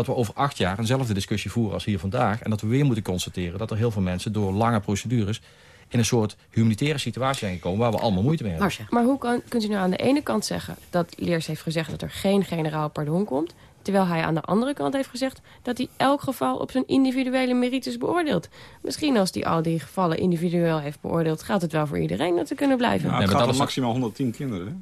dat we over acht jaar eenzelfde discussie voeren als hier vandaag. En dat we weer moeten constateren dat er heel veel mensen door lange procedures in een soort humanitaire situatie zijn gekomen waar we allemaal moeite mee hebben. Maar hoe kan, kunt u nou aan de ene kant zeggen... dat Leers heeft gezegd dat er geen generaal pardon komt... terwijl hij aan de andere kant heeft gezegd... dat hij elk geval op zijn individuele merites beoordeelt. Misschien als hij al die gevallen individueel heeft beoordeeld... gaat het wel voor iedereen dat ze kunnen blijven. Nou, het gaat om maximaal 110 kinderen. hè?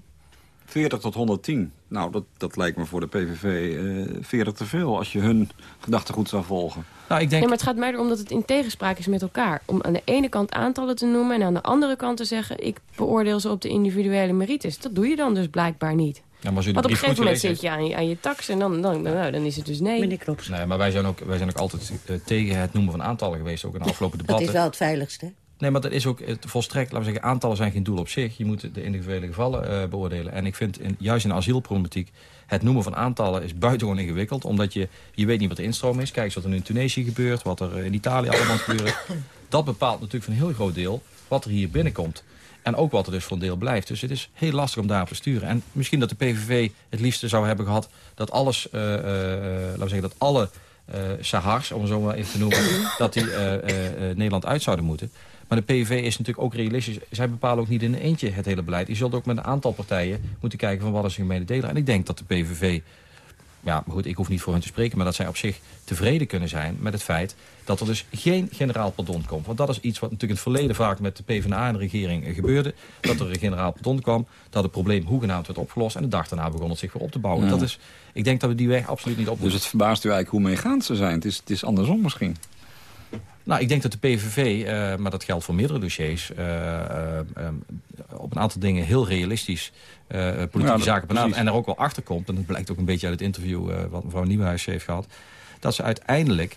40 tot 110. Nou, dat, dat lijkt me voor de PVV eh 40 te veel als je hun gedachtegoed zou volgen. Nou, ik denk... Nee, maar het gaat mij erom dat het in tegenspraak is met elkaar. Om aan de ene kant aantallen te noemen... en aan de andere kant te zeggen... ik beoordeel ze op de individuele merites. Dat doe je dan dus blijkbaar niet. Ja, maar Want op een goed gegeven moment zit je aan je, aan je tax... en dan, dan, nou, dan is het dus nee. Meneer. Nee, maar wij zijn ook, wij zijn ook altijd eh, tegen het noemen van aantallen geweest, ook in de afgelopen Dat debatten. is wel het veiligste. Nee, maar dat is ook het volstrekt, laten we zeggen, aantallen zijn geen doel op zich. Je moet de individuele gevallen eh, beoordelen. En ik vind in, juist in de asielproblematiek het noemen van aantallen is buitengewoon ingewikkeld. Omdat je, je weet niet wat de instroom is. Kijk eens wat er nu in Tunesië gebeurt, wat er in Italië allemaal gebeurt. Dat bepaalt natuurlijk voor een heel groot deel wat er hier binnenkomt. En ook wat er dus voor een deel blijft. Dus het is heel lastig om daarop te sturen. En misschien dat de PVV het liefste zou hebben gehad dat alles, eh, eh, laten we zeggen, dat alle Sahars, om het zo maar even te noemen, dat die Nederland uit zouden moeten. Maar de PVV is natuurlijk ook realistisch. Zij bepalen ook niet in een eentje het hele beleid. Je zult ook met een aantal partijen moeten kijken van wat is een gemene deler. En ik denk dat de PVV ja, maar goed, ik hoef niet voor hen te spreken... maar dat zij op zich tevreden kunnen zijn met het feit... dat er dus geen generaal pardon komt. Want dat is iets wat natuurlijk in het verleden vaak met de PvdA en de regering gebeurde. Dat er een generaal pardon kwam, dat het probleem hoegenaamd werd opgelost... en de dag daarna begon het zich weer op te bouwen. Dat is, ik denk dat we die weg absoluut niet op Dus het verbaast u eigenlijk hoe meegaand ze zijn. Het is, het is andersom misschien. Nou, ik denk dat de PVV, uh, maar dat geldt voor meerdere dossiers... Uh, uh, op een aantal dingen heel realistisch politieke ja, zaken benadert... en er ook wel achter komt, en dat blijkt ook een beetje uit het interview... wat mevrouw Nieuwenhuis heeft gehad, dat ze uiteindelijk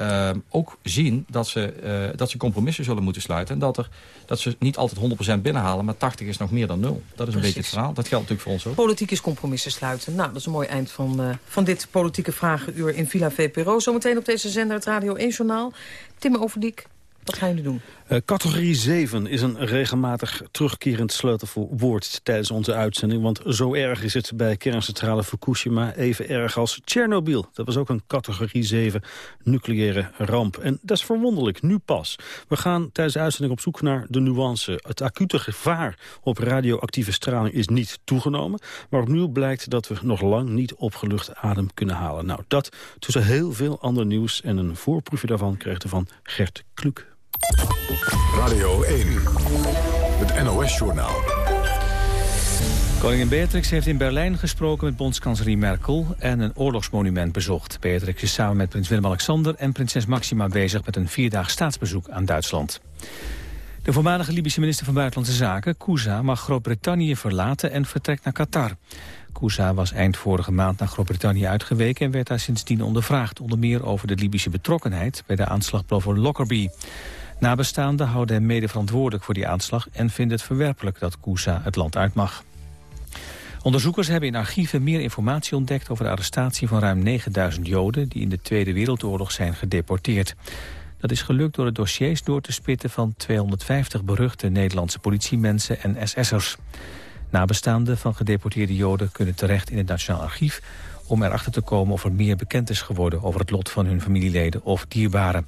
uh, ook zien dat ze, uh, dat ze compromissen zullen moeten sluiten. En dat, er, dat ze niet altijd 100% binnenhalen, maar 80 is nog meer dan nul. Dat is een beetje het verhaal. Dat geldt natuurlijk voor ons ook. Politiek is compromissen sluiten. Nou, dat is een mooi eind van, uh, van dit politieke vragenuur in Villa VPRO. Zometeen op deze zender het Radio 1 Journaal. Tim Overdiek, wat gaan jullie doen? Uh, categorie 7 is een regelmatig terugkerend sleutelwoord tijdens onze uitzending. Want zo erg is het bij kerncentrale Fukushima even erg als Tsjernobyl. Dat was ook een categorie 7 nucleaire ramp. En dat is verwonderlijk, nu pas. We gaan tijdens de uitzending op zoek naar de nuance. Het acute gevaar op radioactieve straling is niet toegenomen. Maar opnieuw blijkt dat we nog lang niet opgelucht adem kunnen halen. Nou, dat tussen heel veel ander nieuws. En een voorproefje daarvan kreeg er van Gert Kluk. Radio 1, het NOS-journaal. Koningin Beatrix heeft in Berlijn gesproken met bondskanselier Merkel... en een oorlogsmonument bezocht. Beatrix is samen met prins Willem-Alexander en prinses Maxima bezig... met een vierdaag staatsbezoek aan Duitsland. De voormalige Libische minister van Buitenlandse Zaken, Kouza... mag Groot-Brittannië verlaten en vertrekt naar Qatar. Kouza was eind vorige maand naar Groot-Brittannië uitgeweken... en werd daar sindsdien ondervraagd, onder meer over de Libische betrokkenheid... bij de aanslag boven Lockerbie. Nabestaanden houden hem mede verantwoordelijk voor die aanslag... en vinden het verwerpelijk dat Kousa het land uit mag. Onderzoekers hebben in archieven meer informatie ontdekt... over de arrestatie van ruim 9000 Joden... die in de Tweede Wereldoorlog zijn gedeporteerd. Dat is gelukt door de dossiers door te spitten... van 250 beruchte Nederlandse politiemensen en SS'ers. Nabestaanden van gedeporteerde Joden kunnen terecht in het Nationaal Archief... om erachter te komen of er meer bekend is geworden... over het lot van hun familieleden of dierbaren.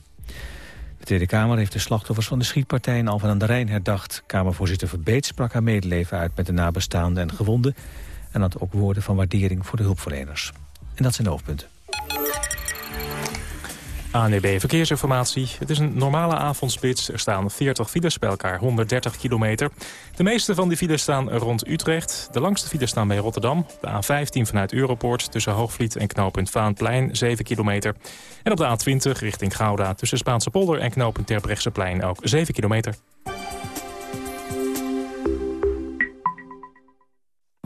De Tweede Kamer heeft de slachtoffers van de schietpartij in Alphen aan de Rijn herdacht. Kamervoorzitter Verbeet sprak haar medeleven uit met de nabestaanden en gewonden... en had ook woorden van waardering voor de hulpverleners. En dat zijn de hoofdpunten. ANEB Verkeersinformatie. Het is een normale avondspits. Er staan 40 files bij elkaar, 130 kilometer. De meeste van die files staan rond Utrecht. De langste files staan bij Rotterdam. De A15 vanuit Europoort tussen Hoogvliet en knooppunt Vaanplein, 7 kilometer. En op de A20 richting Gouda tussen Spaanse polder en knooppunt Terbrechtseplein ook 7 kilometer.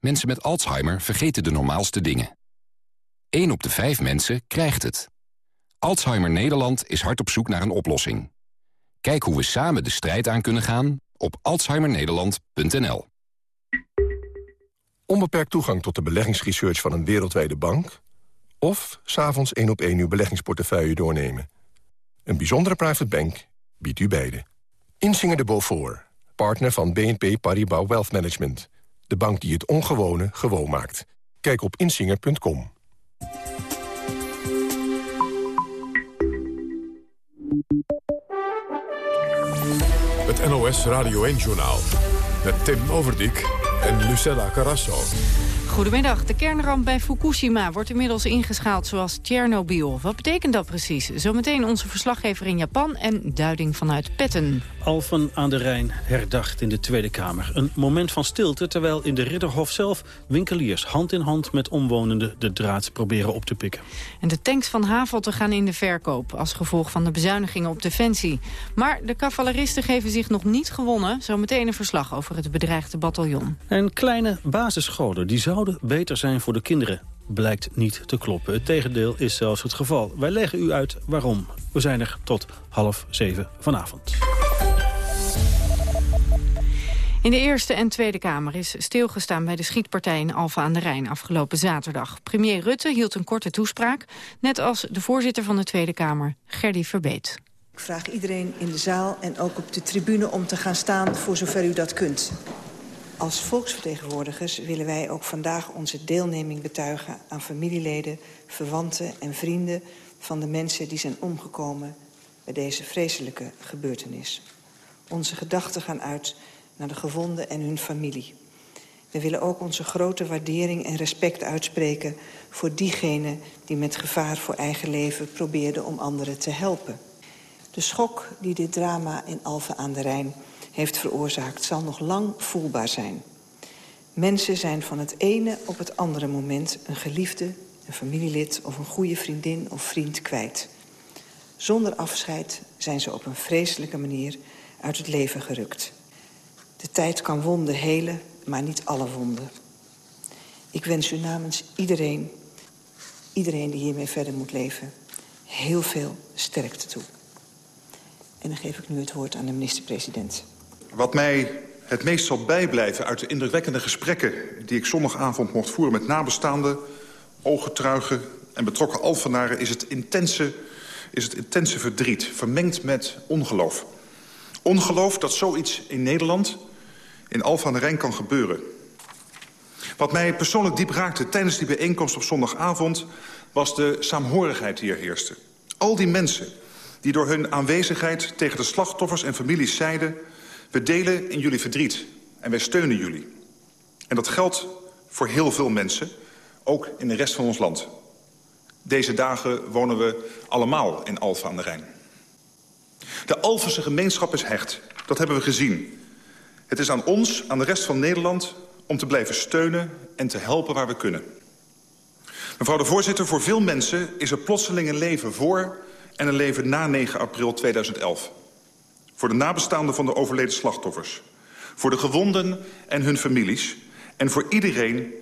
Mensen met Alzheimer vergeten de normaalste dingen. 1 op de 5 mensen krijgt het. Alzheimer Nederland is hard op zoek naar een oplossing. Kijk hoe we samen de strijd aan kunnen gaan op alzheimernederland.nl. Onbeperkt toegang tot de beleggingsresearch van een wereldwijde bank... of s'avonds één op één uw beleggingsportefeuille doornemen. Een bijzondere private bank biedt u beide. Insinger de Beaufort, partner van BNP Paribas Wealth Management... De bank die het ongewone gewoon maakt. Kijk op insinger.com. Het NOS Radio 1-journaal. Met Tim Overdijk en Lucella Carasso. Goedemiddag. De kernramp bij Fukushima wordt inmiddels ingeschaald zoals Tsjernobyl. Wat betekent dat precies? Zometeen onze verslaggever in Japan en duiding vanuit Petten. Alphen aan de Rijn herdacht in de Tweede Kamer. Een moment van stilte terwijl in de Ridderhof zelf winkeliers hand in hand met omwonenden de draad proberen op te pikken. En de tanks van Havelte gaan in de verkoop als gevolg van de bezuinigingen op defensie. Maar de cavaleristen geven zich nog niet gewonnen. Zometeen een verslag over het bedreigde bataljon. En kleine basisscholen die zouden beter zijn voor de kinderen blijkt niet te kloppen. Het tegendeel is zelfs het geval. Wij leggen u uit waarom. We zijn er tot half zeven vanavond. In In de Eerste en Tweede Kamer is stilgestaan bij de schietpartij in Alfa aan de Rijn afgelopen zaterdag. Premier Rutte hield een korte toespraak, net als de voorzitter van de Tweede Kamer, Gerdy Verbeet. Ik vraag iedereen in de zaal en ook op de tribune om te gaan staan voor zover u dat kunt. Als volksvertegenwoordigers willen wij ook vandaag onze deelneming betuigen aan familieleden, verwanten en vrienden van de mensen die zijn omgekomen bij deze vreselijke gebeurtenis. Onze gedachten gaan uit naar de gewonden en hun familie. We willen ook onze grote waardering en respect uitspreken voor diegenen die met gevaar voor eigen leven probeerden om anderen te helpen. De schok die dit drama in Alphen aan de Rijn heeft veroorzaakt... zal nog lang voelbaar zijn. Mensen zijn van het ene op het andere moment een geliefde, een familielid... of een goede vriendin of vriend kwijt. Zonder afscheid zijn ze op een vreselijke manier uit het leven gerukt. De tijd kan wonden helen, maar niet alle wonden. Ik wens u namens iedereen, iedereen die hiermee verder moet leven... heel veel sterkte toe. En dan geef ik nu het woord aan de minister-president. Wat mij het meest zal bijblijven uit de indrukwekkende gesprekken... die ik zondagavond mocht voeren met nabestaanden, ooggetuigen en betrokken Alphenaren... is het intense, is het intense verdriet, vermengd met ongeloof. Ongeloof dat zoiets in Nederland, in Alphen aan de Rijn, kan gebeuren. Wat mij persoonlijk diep raakte tijdens die bijeenkomst op zondagavond... was de saamhorigheid die er heerste. Al die mensen die door hun aanwezigheid tegen de slachtoffers en families zeiden... we delen in jullie verdriet en wij steunen jullie. En dat geldt voor heel veel mensen, ook in de rest van ons land. Deze dagen wonen we allemaal in Alphen aan de Rijn. De Alphense gemeenschap is hecht, dat hebben we gezien. Het is aan ons, aan de rest van Nederland, om te blijven steunen en te helpen waar we kunnen. Mevrouw de voorzitter, voor veel mensen is er plotseling een leven voor en een leven na 9 april 2011. Voor de nabestaanden van de overleden slachtoffers. Voor de gewonden en hun families. En voor iedereen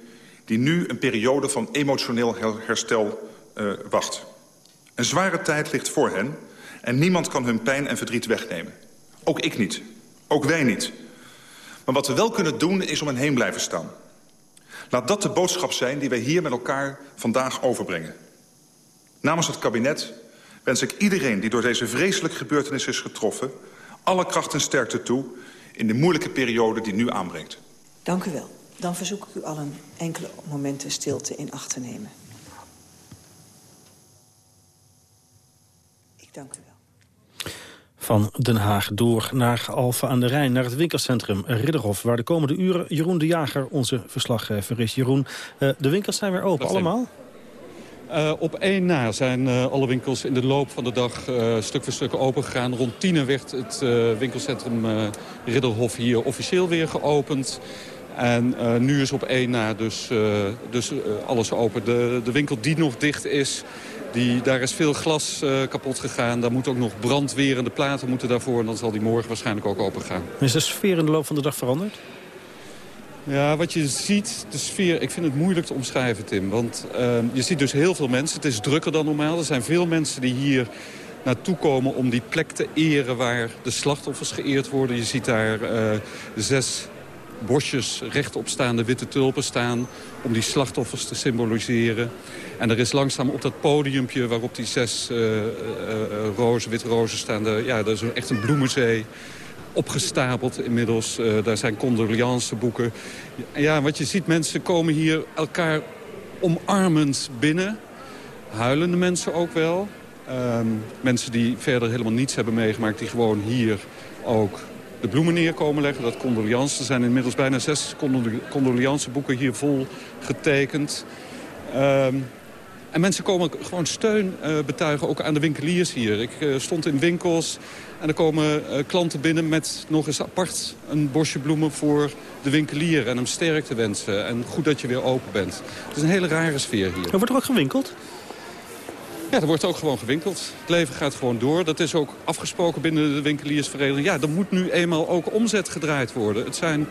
die nu een periode van emotioneel herstel uh, wacht. Een zware tijd ligt voor hen en niemand kan hun pijn en verdriet wegnemen. Ook ik niet. Ook wij niet. Maar wat we wel kunnen doen is om hen heen blijven staan. Laat dat de boodschap zijn die wij hier met elkaar vandaag overbrengen. Namens het kabinet wens ik iedereen die door deze vreselijke gebeurtenis is getroffen... alle kracht en sterkte toe in de moeilijke periode die nu aanbreekt. Dank u wel. Dan verzoek ik u allen enkele momenten stilte in acht te nemen. Ik dank u wel. Van Den Haag door naar Alphen aan de Rijn, naar het winkelcentrum Ridderhof... waar de komende uren Jeroen de Jager onze verslaggever is. Jeroen, uh, de winkels zijn weer open, allemaal? Uh, op één na zijn uh, alle winkels in de loop van de dag uh, stuk voor stuk open gegaan. Rond tien werd het winkelcentrum Ridderhof hier officieel weer geopend. En nu is op één na dus, dus alles open. De, de winkel die nog dicht is, die, daar is veel glas kapot gegaan. Daar moet ook nog brandwerende platen moeten daarvoor. En dan zal die morgen waarschijnlijk ook open gaan. Is de sfeer in de loop van de dag veranderd? Ja, wat je ziet, de sfeer, ik vind het moeilijk te omschrijven, Tim. Want uh, je ziet dus heel veel mensen. Het is drukker dan normaal. Er zijn veel mensen die hier naartoe komen om die plek te eren... waar de slachtoffers geëerd worden. Je ziet daar uh, zes bosjes rechtopstaande witte tulpen staan... om die slachtoffers te symboliseren. En er is langzaam op dat podiumpje waarop die zes uh, rozen, witte rozen staan... Ja, dat is echt een bloemenzee opgestapeld inmiddels. Uh, daar zijn condoleanceboeken. Ja, wat je ziet, mensen komen hier elkaar omarmend binnen. Huilende mensen ook wel. Um, mensen die verder helemaal niets hebben meegemaakt... die gewoon hier ook de bloemen neerkomen leggen. Dat condoleances. Er zijn inmiddels bijna zes condoleanceboeken hier vol getekend. Um, en mensen komen gewoon steun uh, betuigen, ook aan de winkeliers hier. Ik uh, stond in winkels en er komen uh, klanten binnen met nog eens apart een bosje bloemen voor de winkelier. En hem sterk te wensen. En goed dat je weer open bent. Het is een hele rare sfeer hier. Er wordt er ook gewinkeld? Ja, er wordt ook gewoon gewinkeld. Het leven gaat gewoon door. Dat is ook afgesproken binnen de winkeliersvereniging. Ja, er moet nu eenmaal ook omzet gedraaid worden. Het zijn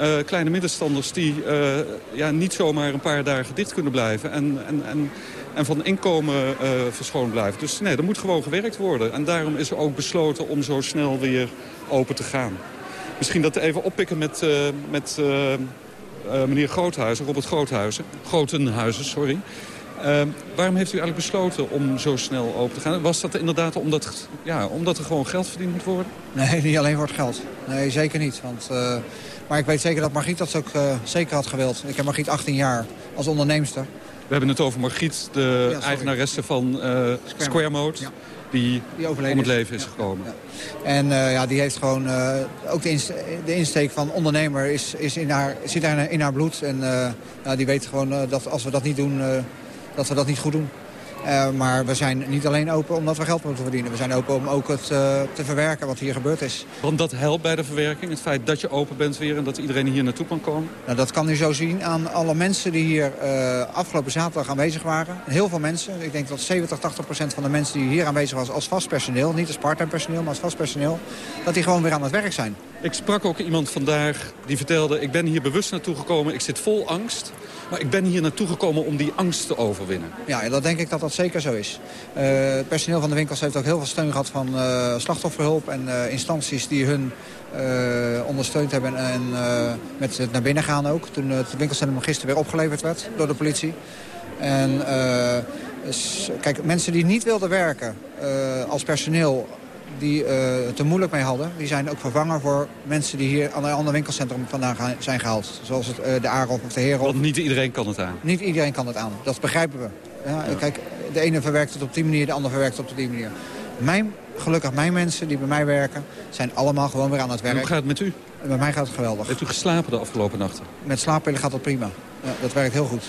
uh, kleine middenstanders die uh, ja, niet zomaar een paar dagen dicht kunnen blijven. En, en, en, en van inkomen uh, verschoond blijven. Dus nee, er moet gewoon gewerkt worden. En daarom is er ook besloten om zo snel weer open te gaan. Misschien dat even oppikken met, met meneer Groothuizen, Robert Groothuizen. Grotenhuizen, sorry. Waarom heeft u eigenlijk besloten om zo snel open te gaan? Was dat inderdaad omdat, ja, omdat er gewoon geld verdiend moet worden? Nee, niet alleen voor het geld. Nee, zeker niet. Want, maar ik weet zeker dat Margriet dat ook uh, zeker had gewild. Ik heb Margriet 18 jaar als onderneemster. We hebben het over Margriet, de ja, eigenaresse van uh, Square, Square Mode. Ja. Die, die om het leven is, is gekomen. Ja. En ja, die heeft gewoon ook de, inst de, insteek van ondernemer is, is in haar, zit daar in haar bloed. En nou, die weet gewoon dat als we dat niet doen, dat we dat niet goed doen. Uh, maar we zijn niet alleen open omdat we geld moeten verdienen. We zijn open om ook het uh, te verwerken wat hier gebeurd is. Want dat helpt bij de verwerking? Het feit dat je open bent weer en dat iedereen hier naartoe kan komen? Nou, dat kan u zo zien aan alle mensen die hier uh, afgelopen zaterdag aanwezig waren. Heel veel mensen. Ik denk dat 70, 80 procent van de mensen die hier aanwezig was als vast personeel... niet als part-time personeel, maar als vast personeel... dat die gewoon weer aan het werk zijn. Ik sprak ook iemand vandaag die vertelde... ik ben hier bewust naartoe gekomen, ik zit vol angst... Maar ik ben hier naartoe gekomen om die angst te overwinnen. Ja, dat denk ik dat dat zeker zo is. Uh, het personeel van de winkels heeft ook heel veel steun gehad van uh, slachtofferhulp... en uh, instanties die hun ondersteund hebben en met het naar binnen gaan ook. Toen het winkelcentrum gisteren weer opgeleverd werd door de politie. En kijk, mensen die niet wilden werken als personeel die uh, het er moeilijk mee hadden... die zijn ook vervangen voor mensen die hier aan een ander winkelcentrum vandaan gaan, zijn gehaald. Zoals het, uh, de Aarop of de Heerop. Want niet iedereen kan het aan. Niet iedereen kan het aan. Dat begrijpen we. Ja, ja. Kijk, de ene verwerkt het op die manier, de ander verwerkt het op die manier. Mijn, gelukkig mijn mensen die bij mij werken, zijn allemaal gewoon weer aan het werk. En hoe gaat het met u? En bij mij gaat het geweldig. Heeft u geslapen de afgelopen nachten? Met slaappillen gaat dat prima. Ja, dat werkt heel goed.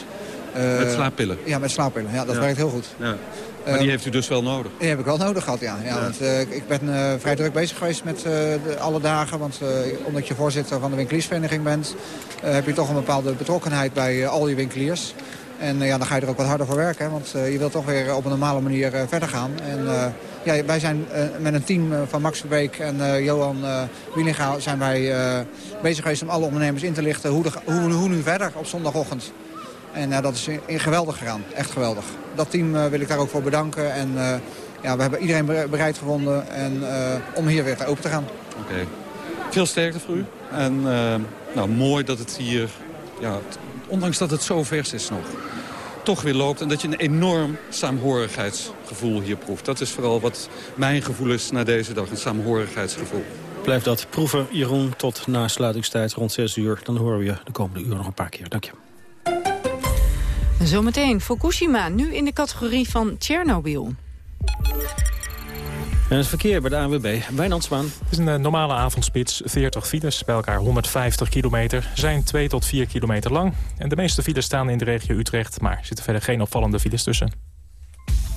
Uh, met slaappillen? Ja, met slaappillen. Ja, dat werkt heel goed. Ja. Maar die heeft u dus wel nodig? Die heb ik wel nodig gehad, ja. ja, ja. Want, uh, ik ben uh, vrij druk bezig geweest met uh, de, alle dagen. Want omdat je voorzitter van de winkeliersvereniging bent... heb je toch een bepaalde betrokkenheid bij al je winkeliers. En ja, dan ga je er ook wat harder voor werken. Hè, want je wilt toch weer op een normale manier verder gaan. En ja, wij zijn met een team van Max Verbeek en Johan Wielinga... zijn wij bezig geweest om alle ondernemers in te lichten... hoe, de, hoe, hoe nu verder op zondagochtend. En uh, dat is in, geweldig gegaan. Echt geweldig. Dat team uh, wil ik daar ook voor bedanken. En uh, ja, we hebben iedereen bereid gevonden en, om hier weer open te gaan. Oké. Okay. Veel sterkte voor u. En nou, mooi dat het hier, ja, ondanks dat het zo vers is nog, toch weer loopt. En dat je een enorm saamhorigheidsgevoel hier proeft. Dat is vooral wat mijn gevoel is na deze dag, een saamhorigheidsgevoel. Blijf dat proeven, Jeroen, tot na sluitingstijd rond 6 uur. Dan horen we je de komende uur nog een paar keer. Dank je. Zometeen Fukushima, nu in de categorie van Tsjernobyl. En het verkeer bij de ANWB, Wijnandsbaan. Het is een normale avondspits, 40 files, bij elkaar 150 kilometer. Zijn 2 tot 4 kilometer lang. En de meeste files staan in de regio Utrecht, maar er zitten verder geen opvallende files tussen.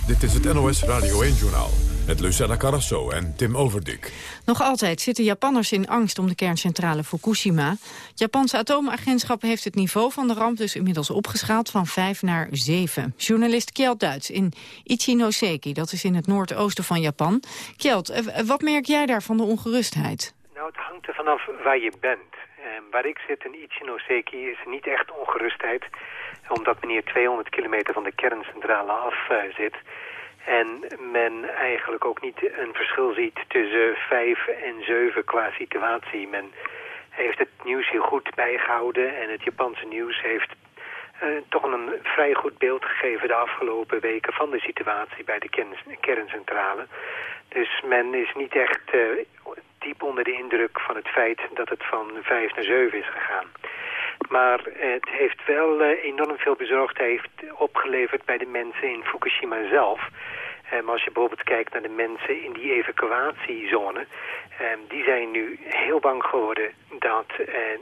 Dit is het NOS Radio 1-journaal met Lucella Carrasso en Tim Overdik. Nog altijd zitten Japanners in angst om de kerncentrale Fukushima. Het Japanse atoomagentschap heeft het niveau van de ramp dus inmiddels opgeschaald van 5 naar 7. Journalist Kjeld Duits in Ichinoseki, dat is in het noordoosten van Japan. Kjeld, eh, wat merk jij daar van de ongerustheid? Nou, het hangt er vanaf waar je bent. Eh, waar ik zit in Ichinoseki is niet echt ongerustheid omdat men hier 200 kilometer van de kerncentrale af uh, zit. En men eigenlijk ook niet een verschil ziet tussen 5 en 7 qua situatie. Men heeft het nieuws heel goed bijgehouden en het Japanse nieuws heeft uh, toch een vrij goed beeld gegeven de afgelopen weken van de situatie bij de kerncentrale. Dus men is niet echt uh, diep onder de indruk van het feit dat het van 5 naar 7 is gegaan. Maar het heeft wel uh, enorm veel bezorgdheid opgeleverd bij de mensen in Fukushima zelf. Um, als je bijvoorbeeld kijkt naar de mensen in die evacuatiezone... Um, die zijn nu heel bang geworden dat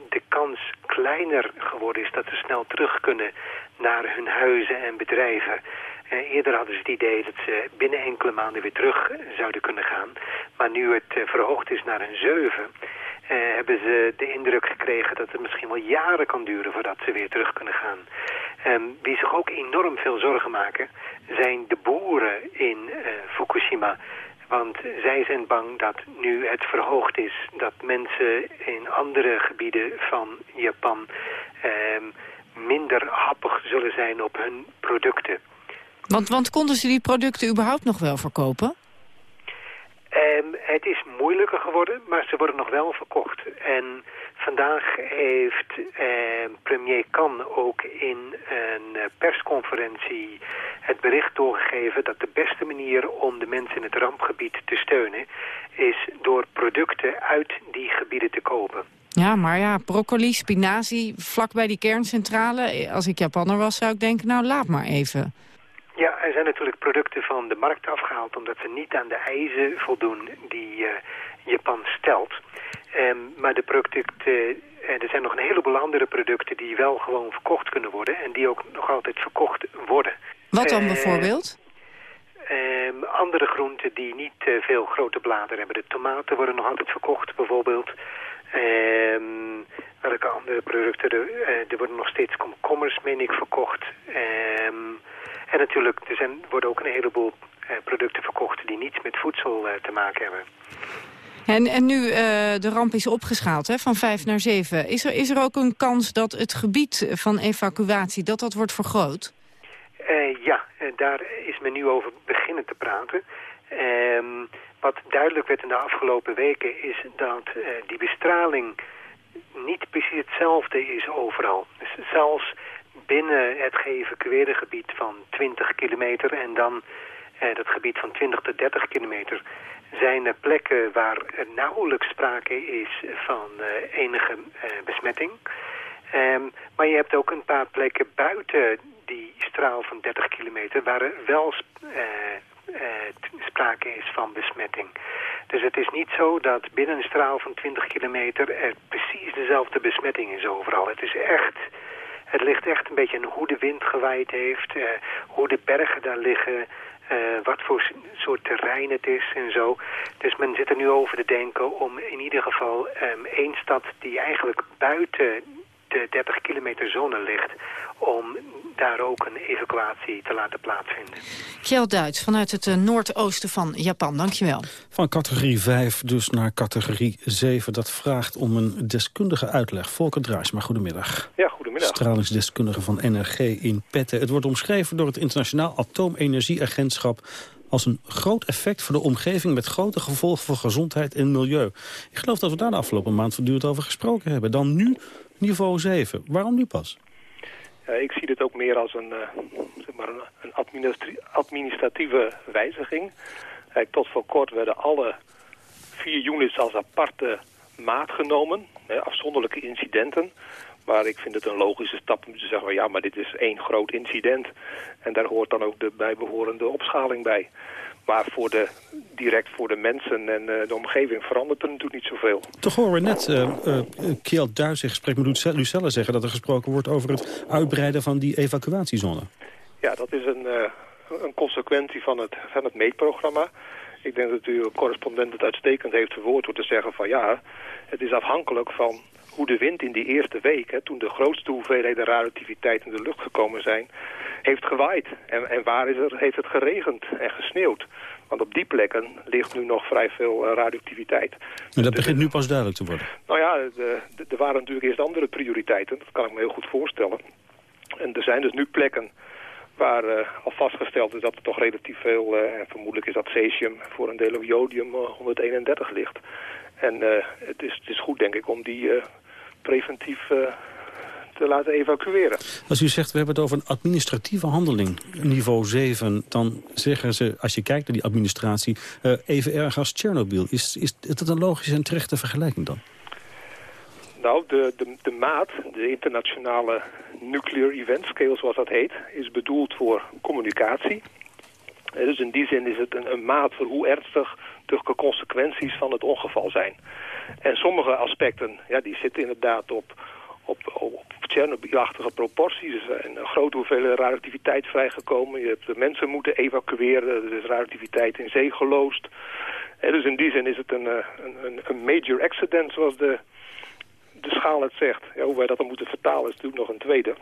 de kans kleiner geworden is... dat ze snel terug kunnen naar hun huizen en bedrijven. Eerder hadden ze het idee dat ze binnen enkele maanden weer terug zouden kunnen gaan. Maar nu het verhoogd is naar een zeven... Uh, hebben ze de indruk gekregen dat het misschien wel jaren kan duren voordat ze weer terug kunnen gaan. Um, wie zich ook enorm veel zorgen maken zijn de boeren in uh, Fukushima. Want zij zijn bang dat nu het verhoogd is dat mensen in andere gebieden van Japan um, minder happig zullen zijn op hun producten. Want, want konden ze die producten überhaupt nog wel verkopen? Um, het is moeilijker geworden, maar ze worden nog wel verkocht. En vandaag heeft eh, premier Kan ook in een eh, persconferentie het bericht doorgegeven dat de beste manier om de mensen in het rampgebied te steunen is door producten uit die gebieden te kopen. Ja, maar ja, broccoli, spinazie, vlak bij die kerncentrale. Als ik Japanner was, zou ik denken, nou laat maar even. Ja, er zijn natuurlijk producten van de markt afgehaald... omdat ze niet aan de eisen voldoen die uh, Japan stelt. Um, maar de producten, uh, er zijn nog een heleboel andere producten... die wel gewoon verkocht kunnen worden... en die ook nog altijd verkocht worden. Wat dan uh, bijvoorbeeld? Um, andere groenten die niet veel grote bladeren hebben. De tomaten worden nog altijd verkocht bijvoorbeeld... Um, welke andere producten? Er, uh, er worden nog steeds komkommers, meen ik, verkocht. Um, en natuurlijk, er zijn, worden ook een heleboel uh, producten verkocht die niets met voedsel uh, te maken hebben. En, en nu uh, de ramp is opgeschaald hè, van 5 naar 7. Is er, is er ook een kans dat het gebied van evacuatie dat dat wordt vergroot? Uh, ja, daar is men nu over beginnen te praten. Um, wat duidelijk werd in de afgelopen weken is dat die bestraling niet precies hetzelfde is overal. Dus zelfs binnen het geëvacueerde gebied van 20 kilometer en dan uh, dat gebied van 20 tot 30 kilometer zijn er plekken waar nauwelijks sprake is van uh, enige besmetting. Um, maar je hebt ook een paar plekken buiten die straal van 30 kilometer waar er wel uh, sprake is van besmetting. Dus het is niet zo dat binnen een straal van 20 kilometer er precies dezelfde besmetting is overal. Het is echt, het ligt echt een beetje aan hoe de wind gewaaid heeft, uh, hoe de bergen daar liggen, uh, wat voor soort terrein het is en zo. Dus men zit er nu over te denken om in ieder geval um, één stad die eigenlijk buiten de 30 kilometer zone ligt om daar ook een evacuatie te laten plaatsvinden. Kjell Duits vanuit het uh, noordoosten van Japan, dankjewel. Van categorie 5 dus naar categorie 7. Dat vraagt om een deskundige uitleg. Volker Druisma, goedemiddag. Ja, goedemiddag. Stralingsdeskundige van NRG in Petten. Het wordt omschreven door het Internationaal Atoomenergieagentschap als een groot effect voor de omgeving... met grote gevolgen voor gezondheid en milieu. Ik geloof dat we daar de afgelopen maand voortdurend over gesproken hebben. Dan nu niveau 7. Waarom nu pas? Uh, ik zie dit ook meer als een, uh, zeg maar een, administratieve wijziging. Uh, tot voor kort werden alle vier units als aparte maat genomen. afzonderlijke incidenten. Maar ik vind het een logische stap om te zeggen... ja, maar dit is één groot incident. En daar hoort dan ook de bijbehorende opschaling bij. Maar voor de, direct voor de mensen en uh, de omgeving verandert er natuurlijk niet zoveel. Toch horen we net uh, uh, Kjeld Duis in gesprek met Lucelle zeggen... dat er gesproken wordt over het uitbreiden van die evacuatiezone. Ja, dat is een, een consequentie van het, van het meetprogramma. Ik denk dat uw correspondent het uitstekend heeft verwoord door te zeggen van ja, het is afhankelijk van hoe de wind in die eerste week, hè, toen de grootste hoeveelheden radioactiviteit in de lucht gekomen zijn, heeft gewaaid. En, en waar is er, heeft het geregend en gesneeuwd? Want op die plekken ligt nu nog vrij veel uh, radioactiviteit. En dat begint nu pas duidelijk te worden? Nou ja, er waren natuurlijk eerst andere prioriteiten. Dat kan ik me heel goed voorstellen. En er zijn dus nu plekken waar uh, al vastgesteld is dat er toch relatief veel, uh, en vermoedelijk is dat cesium voor een deel ook jodium 131 ligt. En het, is, het is goed denk ik om die preventief te laten evacueren. Als u zegt, we hebben het over een administratieve handeling, niveau 7... dan zeggen ze, als je kijkt naar die administratie, uh, even erg als Tsjernobyl. Is, is dat een logische en terechte vergelijking dan? Nou, de, de, de maat, de internationale nuclear event scale zoals dat heet... is bedoeld voor communicatie. Dus in die zin is het een, een maat voor hoe ernstig de consequenties van het ongeval zijn. En sommige aspecten, ja, die zitten inderdaad op, op, op Tsjernobyl-achtige proporties. Er zijn grote hoeveelheid radioactiviteit vrijgekomen. Je hebt de mensen moeten evacueren. Er is radioactiviteit in zee geloosd. En dus in die zin is het een, een, een major accident, zoals de, de schaal het zegt. Ja, hoe wij dat dan moeten vertalen is natuurlijk nog een tweede.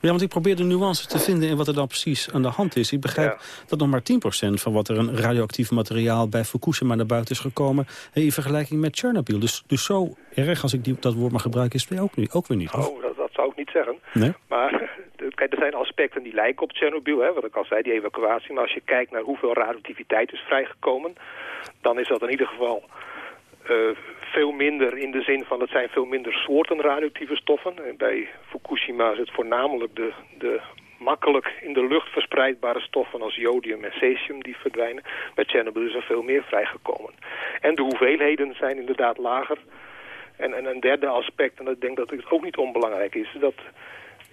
Ja, want ik probeer de nuance te vinden in wat er dan precies aan de hand is. Ik begrijp ja. dat nog maar 10% van wat er een radioactief materiaal bij Fukushima naar buiten is gekomen... in vergelijking met Chernobyl. Dus, dus zo erg, als ik die, dat woord maar gebruik, is het ook, ook weer niet. Oh, dat, dat, zou ik niet zeggen. Nee? Maar Kijk, er zijn aspecten die lijken op Tsjernobyl, hè, wat ik al zei, die evacuatie. Maar als je kijkt naar hoeveel radioactiviteit is vrijgekomen... dan is dat in ieder geval veel minder in de zin van... het zijn veel minder soorten radioactieve stoffen. En bij Fukushima is het voornamelijk de, de makkelijk in de lucht verspreidbare stoffen als jodium en cesium die verdwijnen. Bij Chernobyl is er veel meer vrijgekomen. En de hoeveelheden zijn inderdaad lager. En, en een derde aspect, en ik denk dat het ook niet onbelangrijk is, dat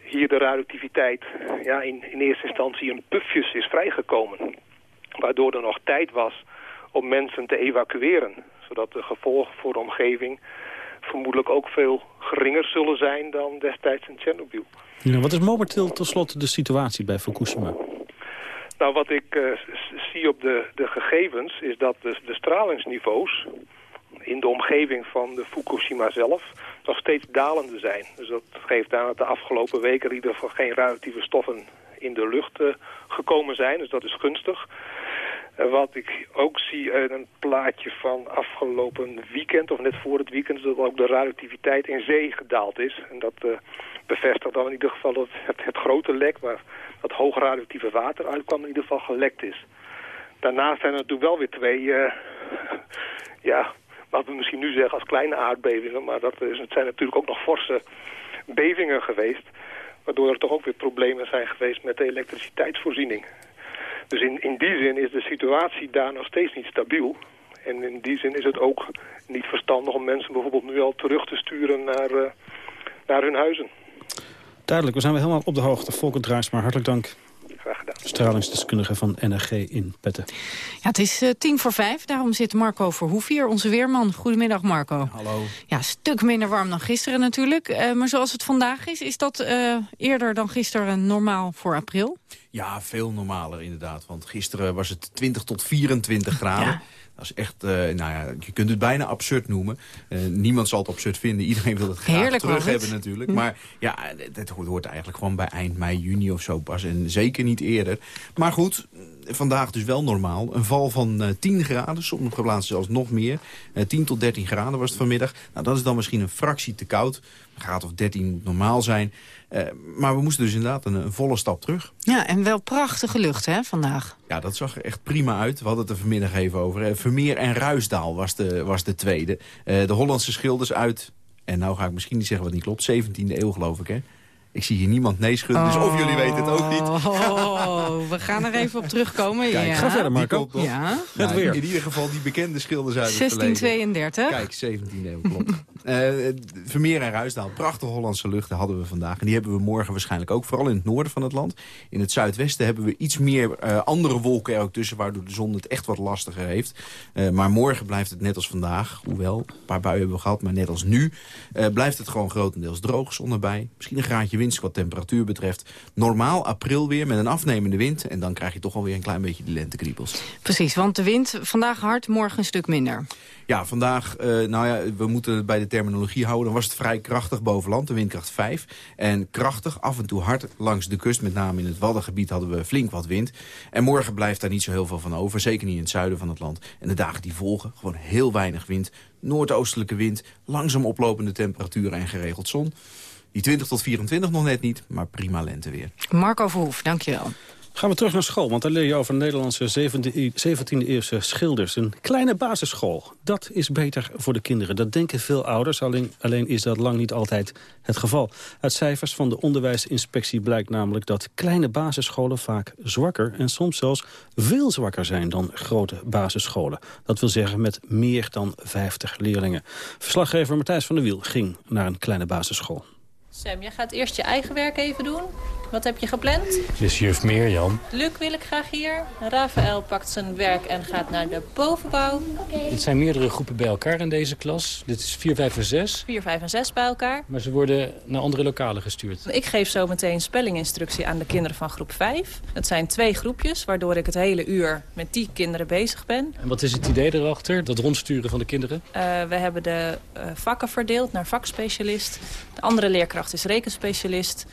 hier de radioactiviteit ja, in, in eerste instantie in pufjes is vrijgekomen. Waardoor er nog tijd was om mensen te evacueren. Zodat de gevolgen voor de omgeving vermoedelijk ook veel geringer zullen zijn dan destijds in Tsjernobyl. Ja, wat is momenteel tenslotte de situatie bij Fukushima? Nou, wat ik uh, zie op de, de gegevens is dat de, de stralingsniveaus in de omgeving van de Fukushima zelf nog steeds dalende zijn. Dus dat geeft aan dat de afgelopen weken in ieder geval geen radioactieve stoffen in de lucht uh, gekomen zijn. Dus dat is gunstig. Uh, wat ik ook zie een plaatje van afgelopen weekend, of net voor het weekend, dat ook de radioactiviteit in zee gedaald is. En dat uh, bevestigt dan in ieder geval dat het, het grote lek, waar dat hoog radioactieve water uitkwam, in ieder geval gelekt is. Daarnaast zijn er natuurlijk wel weer twee, ja, wat we misschien nu zeggen als kleine aardbevingen, maar dat het zijn natuurlijk ook nog forse bevingen geweest, waardoor er toch ook weer problemen zijn geweest met de elektriciteitsvoorziening. Dus in, in die zin is de situatie daar nog steeds niet stabiel. En in die zin is het ook niet verstandig om mensen bijvoorbeeld nu al terug te sturen naar, uh, naar hun huizen. Duidelijk, we zijn weer helemaal op de hoogte. Volker Draagsma, hartelijk dank. Stralingsdeskundige van NRG in Petten. Ja, het is uh, tien voor vijf, daarom zit Marco Verhoef hier, onze weerman. Goedemiddag Marco. Hallo. Ja, stuk minder warm dan gisteren natuurlijk. Uh, maar zoals het vandaag is, is dat uh, eerder dan gisteren normaal voor april? Ja, veel normaler inderdaad. Want gisteren was het 20 tot 24 graden. Ja. Dat is echt, uh, nou ja, je kunt het bijna absurd noemen. Uh, niemand zal het absurd vinden. Iedereen wil het graag Heerlijk terug hebben natuurlijk. Maar ja, het hoort eigenlijk gewoon bij eind mei, juni of zo pas. En zeker niet eerder. Maar goed, vandaag dus wel normaal. Een val van uh, 10 graden, sommige plaatsen zelfs nog meer. 10 tot 13 graden was het vanmiddag. Nou, dat is dan misschien een fractie te koud. Een graad of 13 moet normaal zijn. Uh, maar we moesten dus inderdaad een, een, volle stap terug. Ja, en wel prachtige lucht hè, vandaag. Ja, dat zag er echt prima uit. We hadden het er vanmiddag even over. Vermeer en Ruisdaal was de, was de tweede. Uh, de Hollandse schilders uit, en nou ga ik misschien niet zeggen wat niet klopt... 17e eeuw geloof ik, hè? Ik zie hier niemand nee schudden, dus of jullie weten het ook niet. Oh, we gaan er even op terugkomen. Kijk, ja. ga verder, Marco. Ja. Nou, in ieder geval die bekende schilders uit 1632. Kijk, 17 eeuw, klopt. uh, Vermeer en Ruisdaal, prachtige Hollandse luchten hadden we vandaag. En die hebben we morgen waarschijnlijk ook, vooral in het noorden van het land. In het zuidwesten hebben we iets meer uh, andere wolken er ook tussen... waardoor de zon het echt wat lastiger heeft. Uh, maar morgen blijft het net als vandaag. Hoewel, een paar buien hebben we gehad, maar net als nu... blijft het gewoon grotendeels droog, zon erbij. Misschien een graadje winst wat temperatuur betreft. Normaal april weer met een afnemende wind. En dan krijg je toch alweer een klein beetje de lentekriebels. Precies, want de wind vandaag hard, morgen een stuk minder. Ja, vandaag, uh, nou ja, we moeten het bij de terminologie houden. Dan was het vrij krachtig boven land, de windkracht 5. En krachtig, af en toe hard langs de kust. Met name in het Waddengebied hadden we flink wat wind. En morgen blijft daar niet zo heel veel van over. Zeker niet in het zuiden van het land. En de dagen die volgen, gewoon heel weinig wind. Noordoostelijke wind, langzaam oplopende temperaturen en geregeld zon. Die 20 tot 24 nog net niet, maar prima lenteweer. Marco Verhoef, dankjewel. Gaan we terug naar school, want daar leer je over Nederlandse 17e-eeuwse schilders. Een kleine basisschool, dat is beter voor de kinderen. Dat denken veel ouders, alleen, alleen is dat lang niet altijd het geval. Uit cijfers van de onderwijsinspectie blijkt namelijk dat kleine basisscholen vaak zwakker... en soms zelfs veel zwakker zijn dan grote basisscholen. Dat wil zeggen met meer dan 50 leerlingen. Verslaggever Matthijs van der Wiel ging naar een kleine basisschool. Sam, jij gaat eerst je eigen werk even doen. Wat heb je gepland? Dit is juf Mirjam. Luc wil ik graag hier. Rafael pakt zijn werk en gaat naar de bovenbouw. Okay. Dit zijn meerdere groepen bij elkaar in deze klas. Dit is 4, 5 en 6. 4, 5 en 6 bij elkaar. Maar ze worden naar andere lokalen gestuurd. Ik geef zo meteen spellinginstructie aan de kinderen van groep 5. Het zijn twee groepjes, waardoor ik het hele uur met die kinderen bezig ben. En wat is het idee erachter, dat rondsturen van de kinderen? Uh, we hebben de uh, vakken verdeeld naar vakspecialist. De andere leerkracht is rekenspecialist.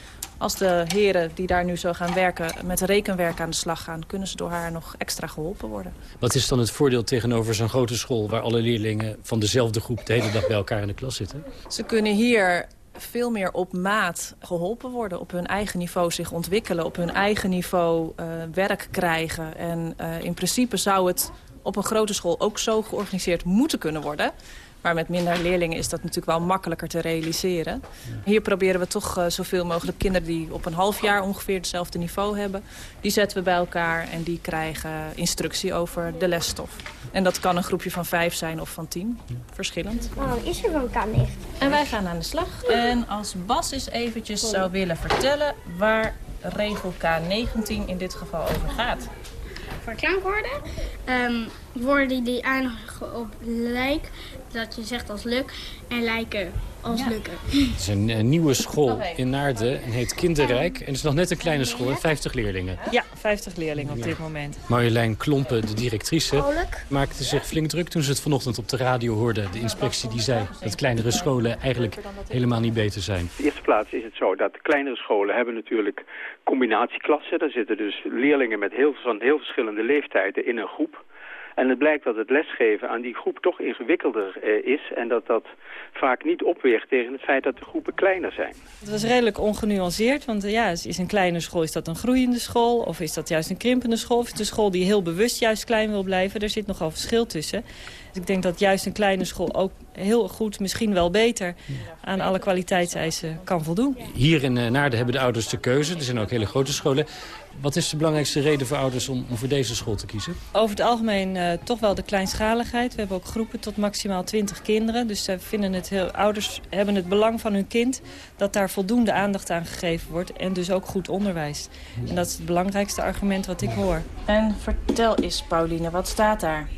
Als de heren die daar nu zo gaan werken met rekenwerk aan de slag gaan... kunnen ze door haar nog extra geholpen worden. Wat is dan het voordeel tegenover zo'n grote school... waar alle leerlingen van dezelfde groep de hele dag bij elkaar in de klas zitten? Ze kunnen hier veel meer op maat geholpen worden. Op hun eigen niveau zich ontwikkelen. Op hun eigen niveau uh, werk krijgen. En uh, in principe zou het op een grote school ook zo georganiseerd moeten kunnen worden. Maar met minder leerlingen is dat natuurlijk wel makkelijker te realiseren. Hier proberen we toch uh, zoveel mogelijk kinderen die op een half jaar ongeveer hetzelfde niveau hebben. Die zetten we bij elkaar en die krijgen instructie over de lesstof. En dat kan een groepje van vijf zijn of van tien. Verschillend. Nou, is er wel K9. En wij gaan aan de slag. En als Bas eens eventjes zou willen vertellen waar regel K19 in dit geval over gaat. Voor klankwoorden. Um, woorden die eindigen op lijk, dat je zegt als luk, en lijken als Ja. lukken. Het is een, eh, nieuwe school in Naarden en heet Kinderrijk. En het is nog net een kleine school, 50 leerlingen. Ja, 50 leerlingen op dit moment. Marjolein Klompen, de directrice, maakte zich flink druk toen ze het vanochtend op de radio hoorde. De inspectie die zei dat kleinere scholen eigenlijk helemaal niet beter zijn. In de eerste plaats is het zo dat kleinere scholen hebben natuurlijk combinatieklassen. Daar zitten dus leerlingen met heel, van heel verschillende leeftijden in een groep. En het blijkt dat het lesgeven aan die groep toch ingewikkelder eh, is... en dat dat vaak niet opweegt tegen het feit dat de groepen kleiner zijn. Het was redelijk ongenuanceerd, want ja, is is een kleine school, is dat een groeiende school? Of is dat juist een krimpende school? Of is het een school die heel bewust juist klein wil blijven? Er zit nogal verschil tussen. Dus ik denk dat juist een kleine school ook heel goed, misschien wel beter... aan alle kwaliteitseisen kan voldoen. Hier in eh, Naarden hebben de ouders de keuze. Er zijn ook hele grote scholen. Wat is de belangrijkste reden voor ouders om, om voor deze school te kiezen? Over het algemeen eh, toch wel de kleinschaligheid. We hebben ook groepen tot maximaal 20 kinderen. Dus ze vinden het heel, ouders hebben het belang van hun kind... dat daar voldoende aandacht aan gegeven wordt. En dus ook goed onderwijs. En dat is het belangrijkste argument wat ik hoor. En vertel eens, Pauline, wat staat daar?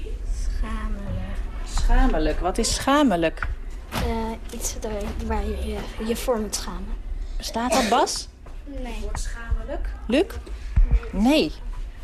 Schamelijk. Wat is schamelijk? Eh, iets waar je je, je voor moet schamen. Staat dat, Bas? Nee. schamelijk? Luc? Nee.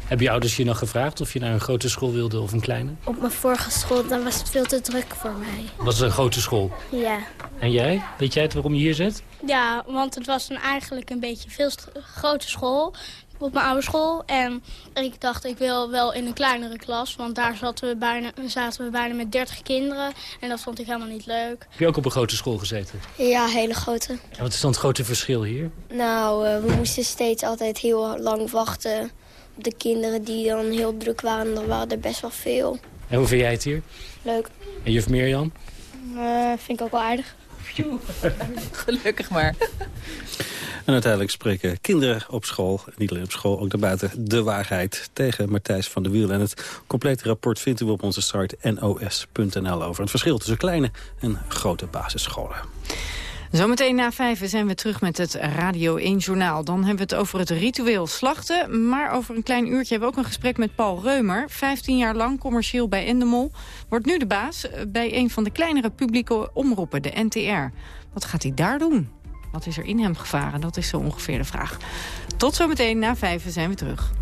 Hebben je ouders je nog gevraagd of je naar een grote school wilde of een kleine? Op mijn vorige school dan was het veel te druk voor mij. Was het een grote school? Ja. En jij? Weet jij het waarom je hier zit? Ja, want het was een, eigenlijk een beetje veel grote school op mijn oude school. En ik dacht, ik wil wel in een kleinere klas, want daar zaten we bijna, zaten we bijna met 30 kinderen. En dat vond ik helemaal niet leuk. Heb je ook op een grote school gezeten? Ja, hele grote. En wat is dan het grote verschil hier? Nou, eh, we moesten steeds altijd heel lang wachten op de kinderen die dan heel druk waren. Er waren er best wel veel. En hoe vind jij het hier? Leuk. En juf Mirjam? Eh, vind ik ook wel aardig. Gelukkig maar. En uiteindelijk spreken kinderen op school, niet alleen op school, ook daarbuiten, de waarheid tegen Martijs van der Wiel. En het complete rapport vindt u op onze site nos.nl over het verschil tussen kleine en grote basisscholen. Zometeen na vijf zijn we terug met het Radio 1 Journaal. Dan hebben we het over het ritueel slachten. Maar over een klein uurtje hebben we ook een gesprek met Paul Reumer. 15 jaar lang commercieel bij Endemol. Wordt nu de baas bij een van de kleinere publieke omroepen, de NTR. Wat gaat hij daar doen? Wat is er in hem gevaren? Dat is zo ongeveer de vraag. Tot zometeen na vijf zijn we terug.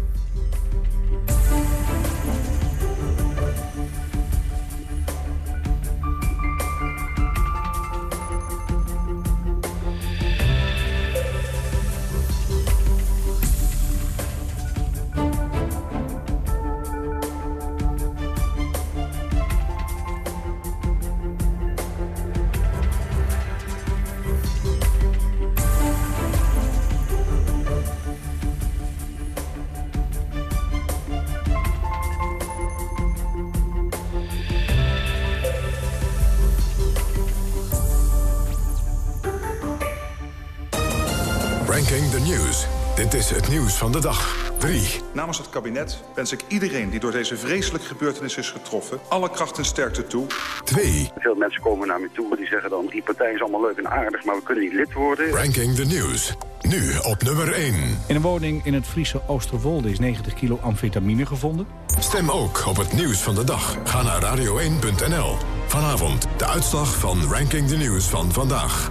News. Dit is het nieuws van de dag. 3. Namens het kabinet wens ik iedereen die door deze vreselijke gebeurtenis is getroffen... alle kracht en sterkte toe. 2. Veel mensen komen naar me toe die zeggen dan... die partij is allemaal leuk en aardig, maar we kunnen niet lid worden. Ranking the News. Nu op nummer 1. In een woning in het Friese Oosterwolde is 90 kilo amfetamine gevonden. Stem ook op het nieuws van de dag. Ga naar radio1.nl. Vanavond de uitslag van Ranking the News van vandaag.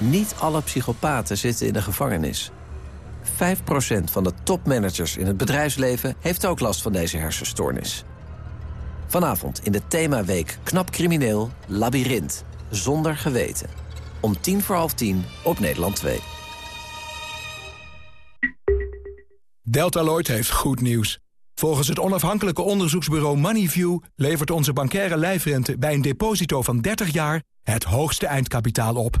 Niet alle psychopaten zitten in de gevangenis. 5% van de topmanagers in het bedrijfsleven heeft ook last van deze hersenstoornis. Vanavond in de themaweek Knap Crimineel Labyrinth. Zonder geweten. Om tien voor half tien op Nederland 2. Deltaloid heeft goed nieuws. Volgens het onafhankelijke onderzoeksbureau Moneyview... levert onze bankaire lijfrente bij een deposito van 30 jaar... het hoogste eindkapitaal op.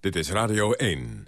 Dit is Radio 1.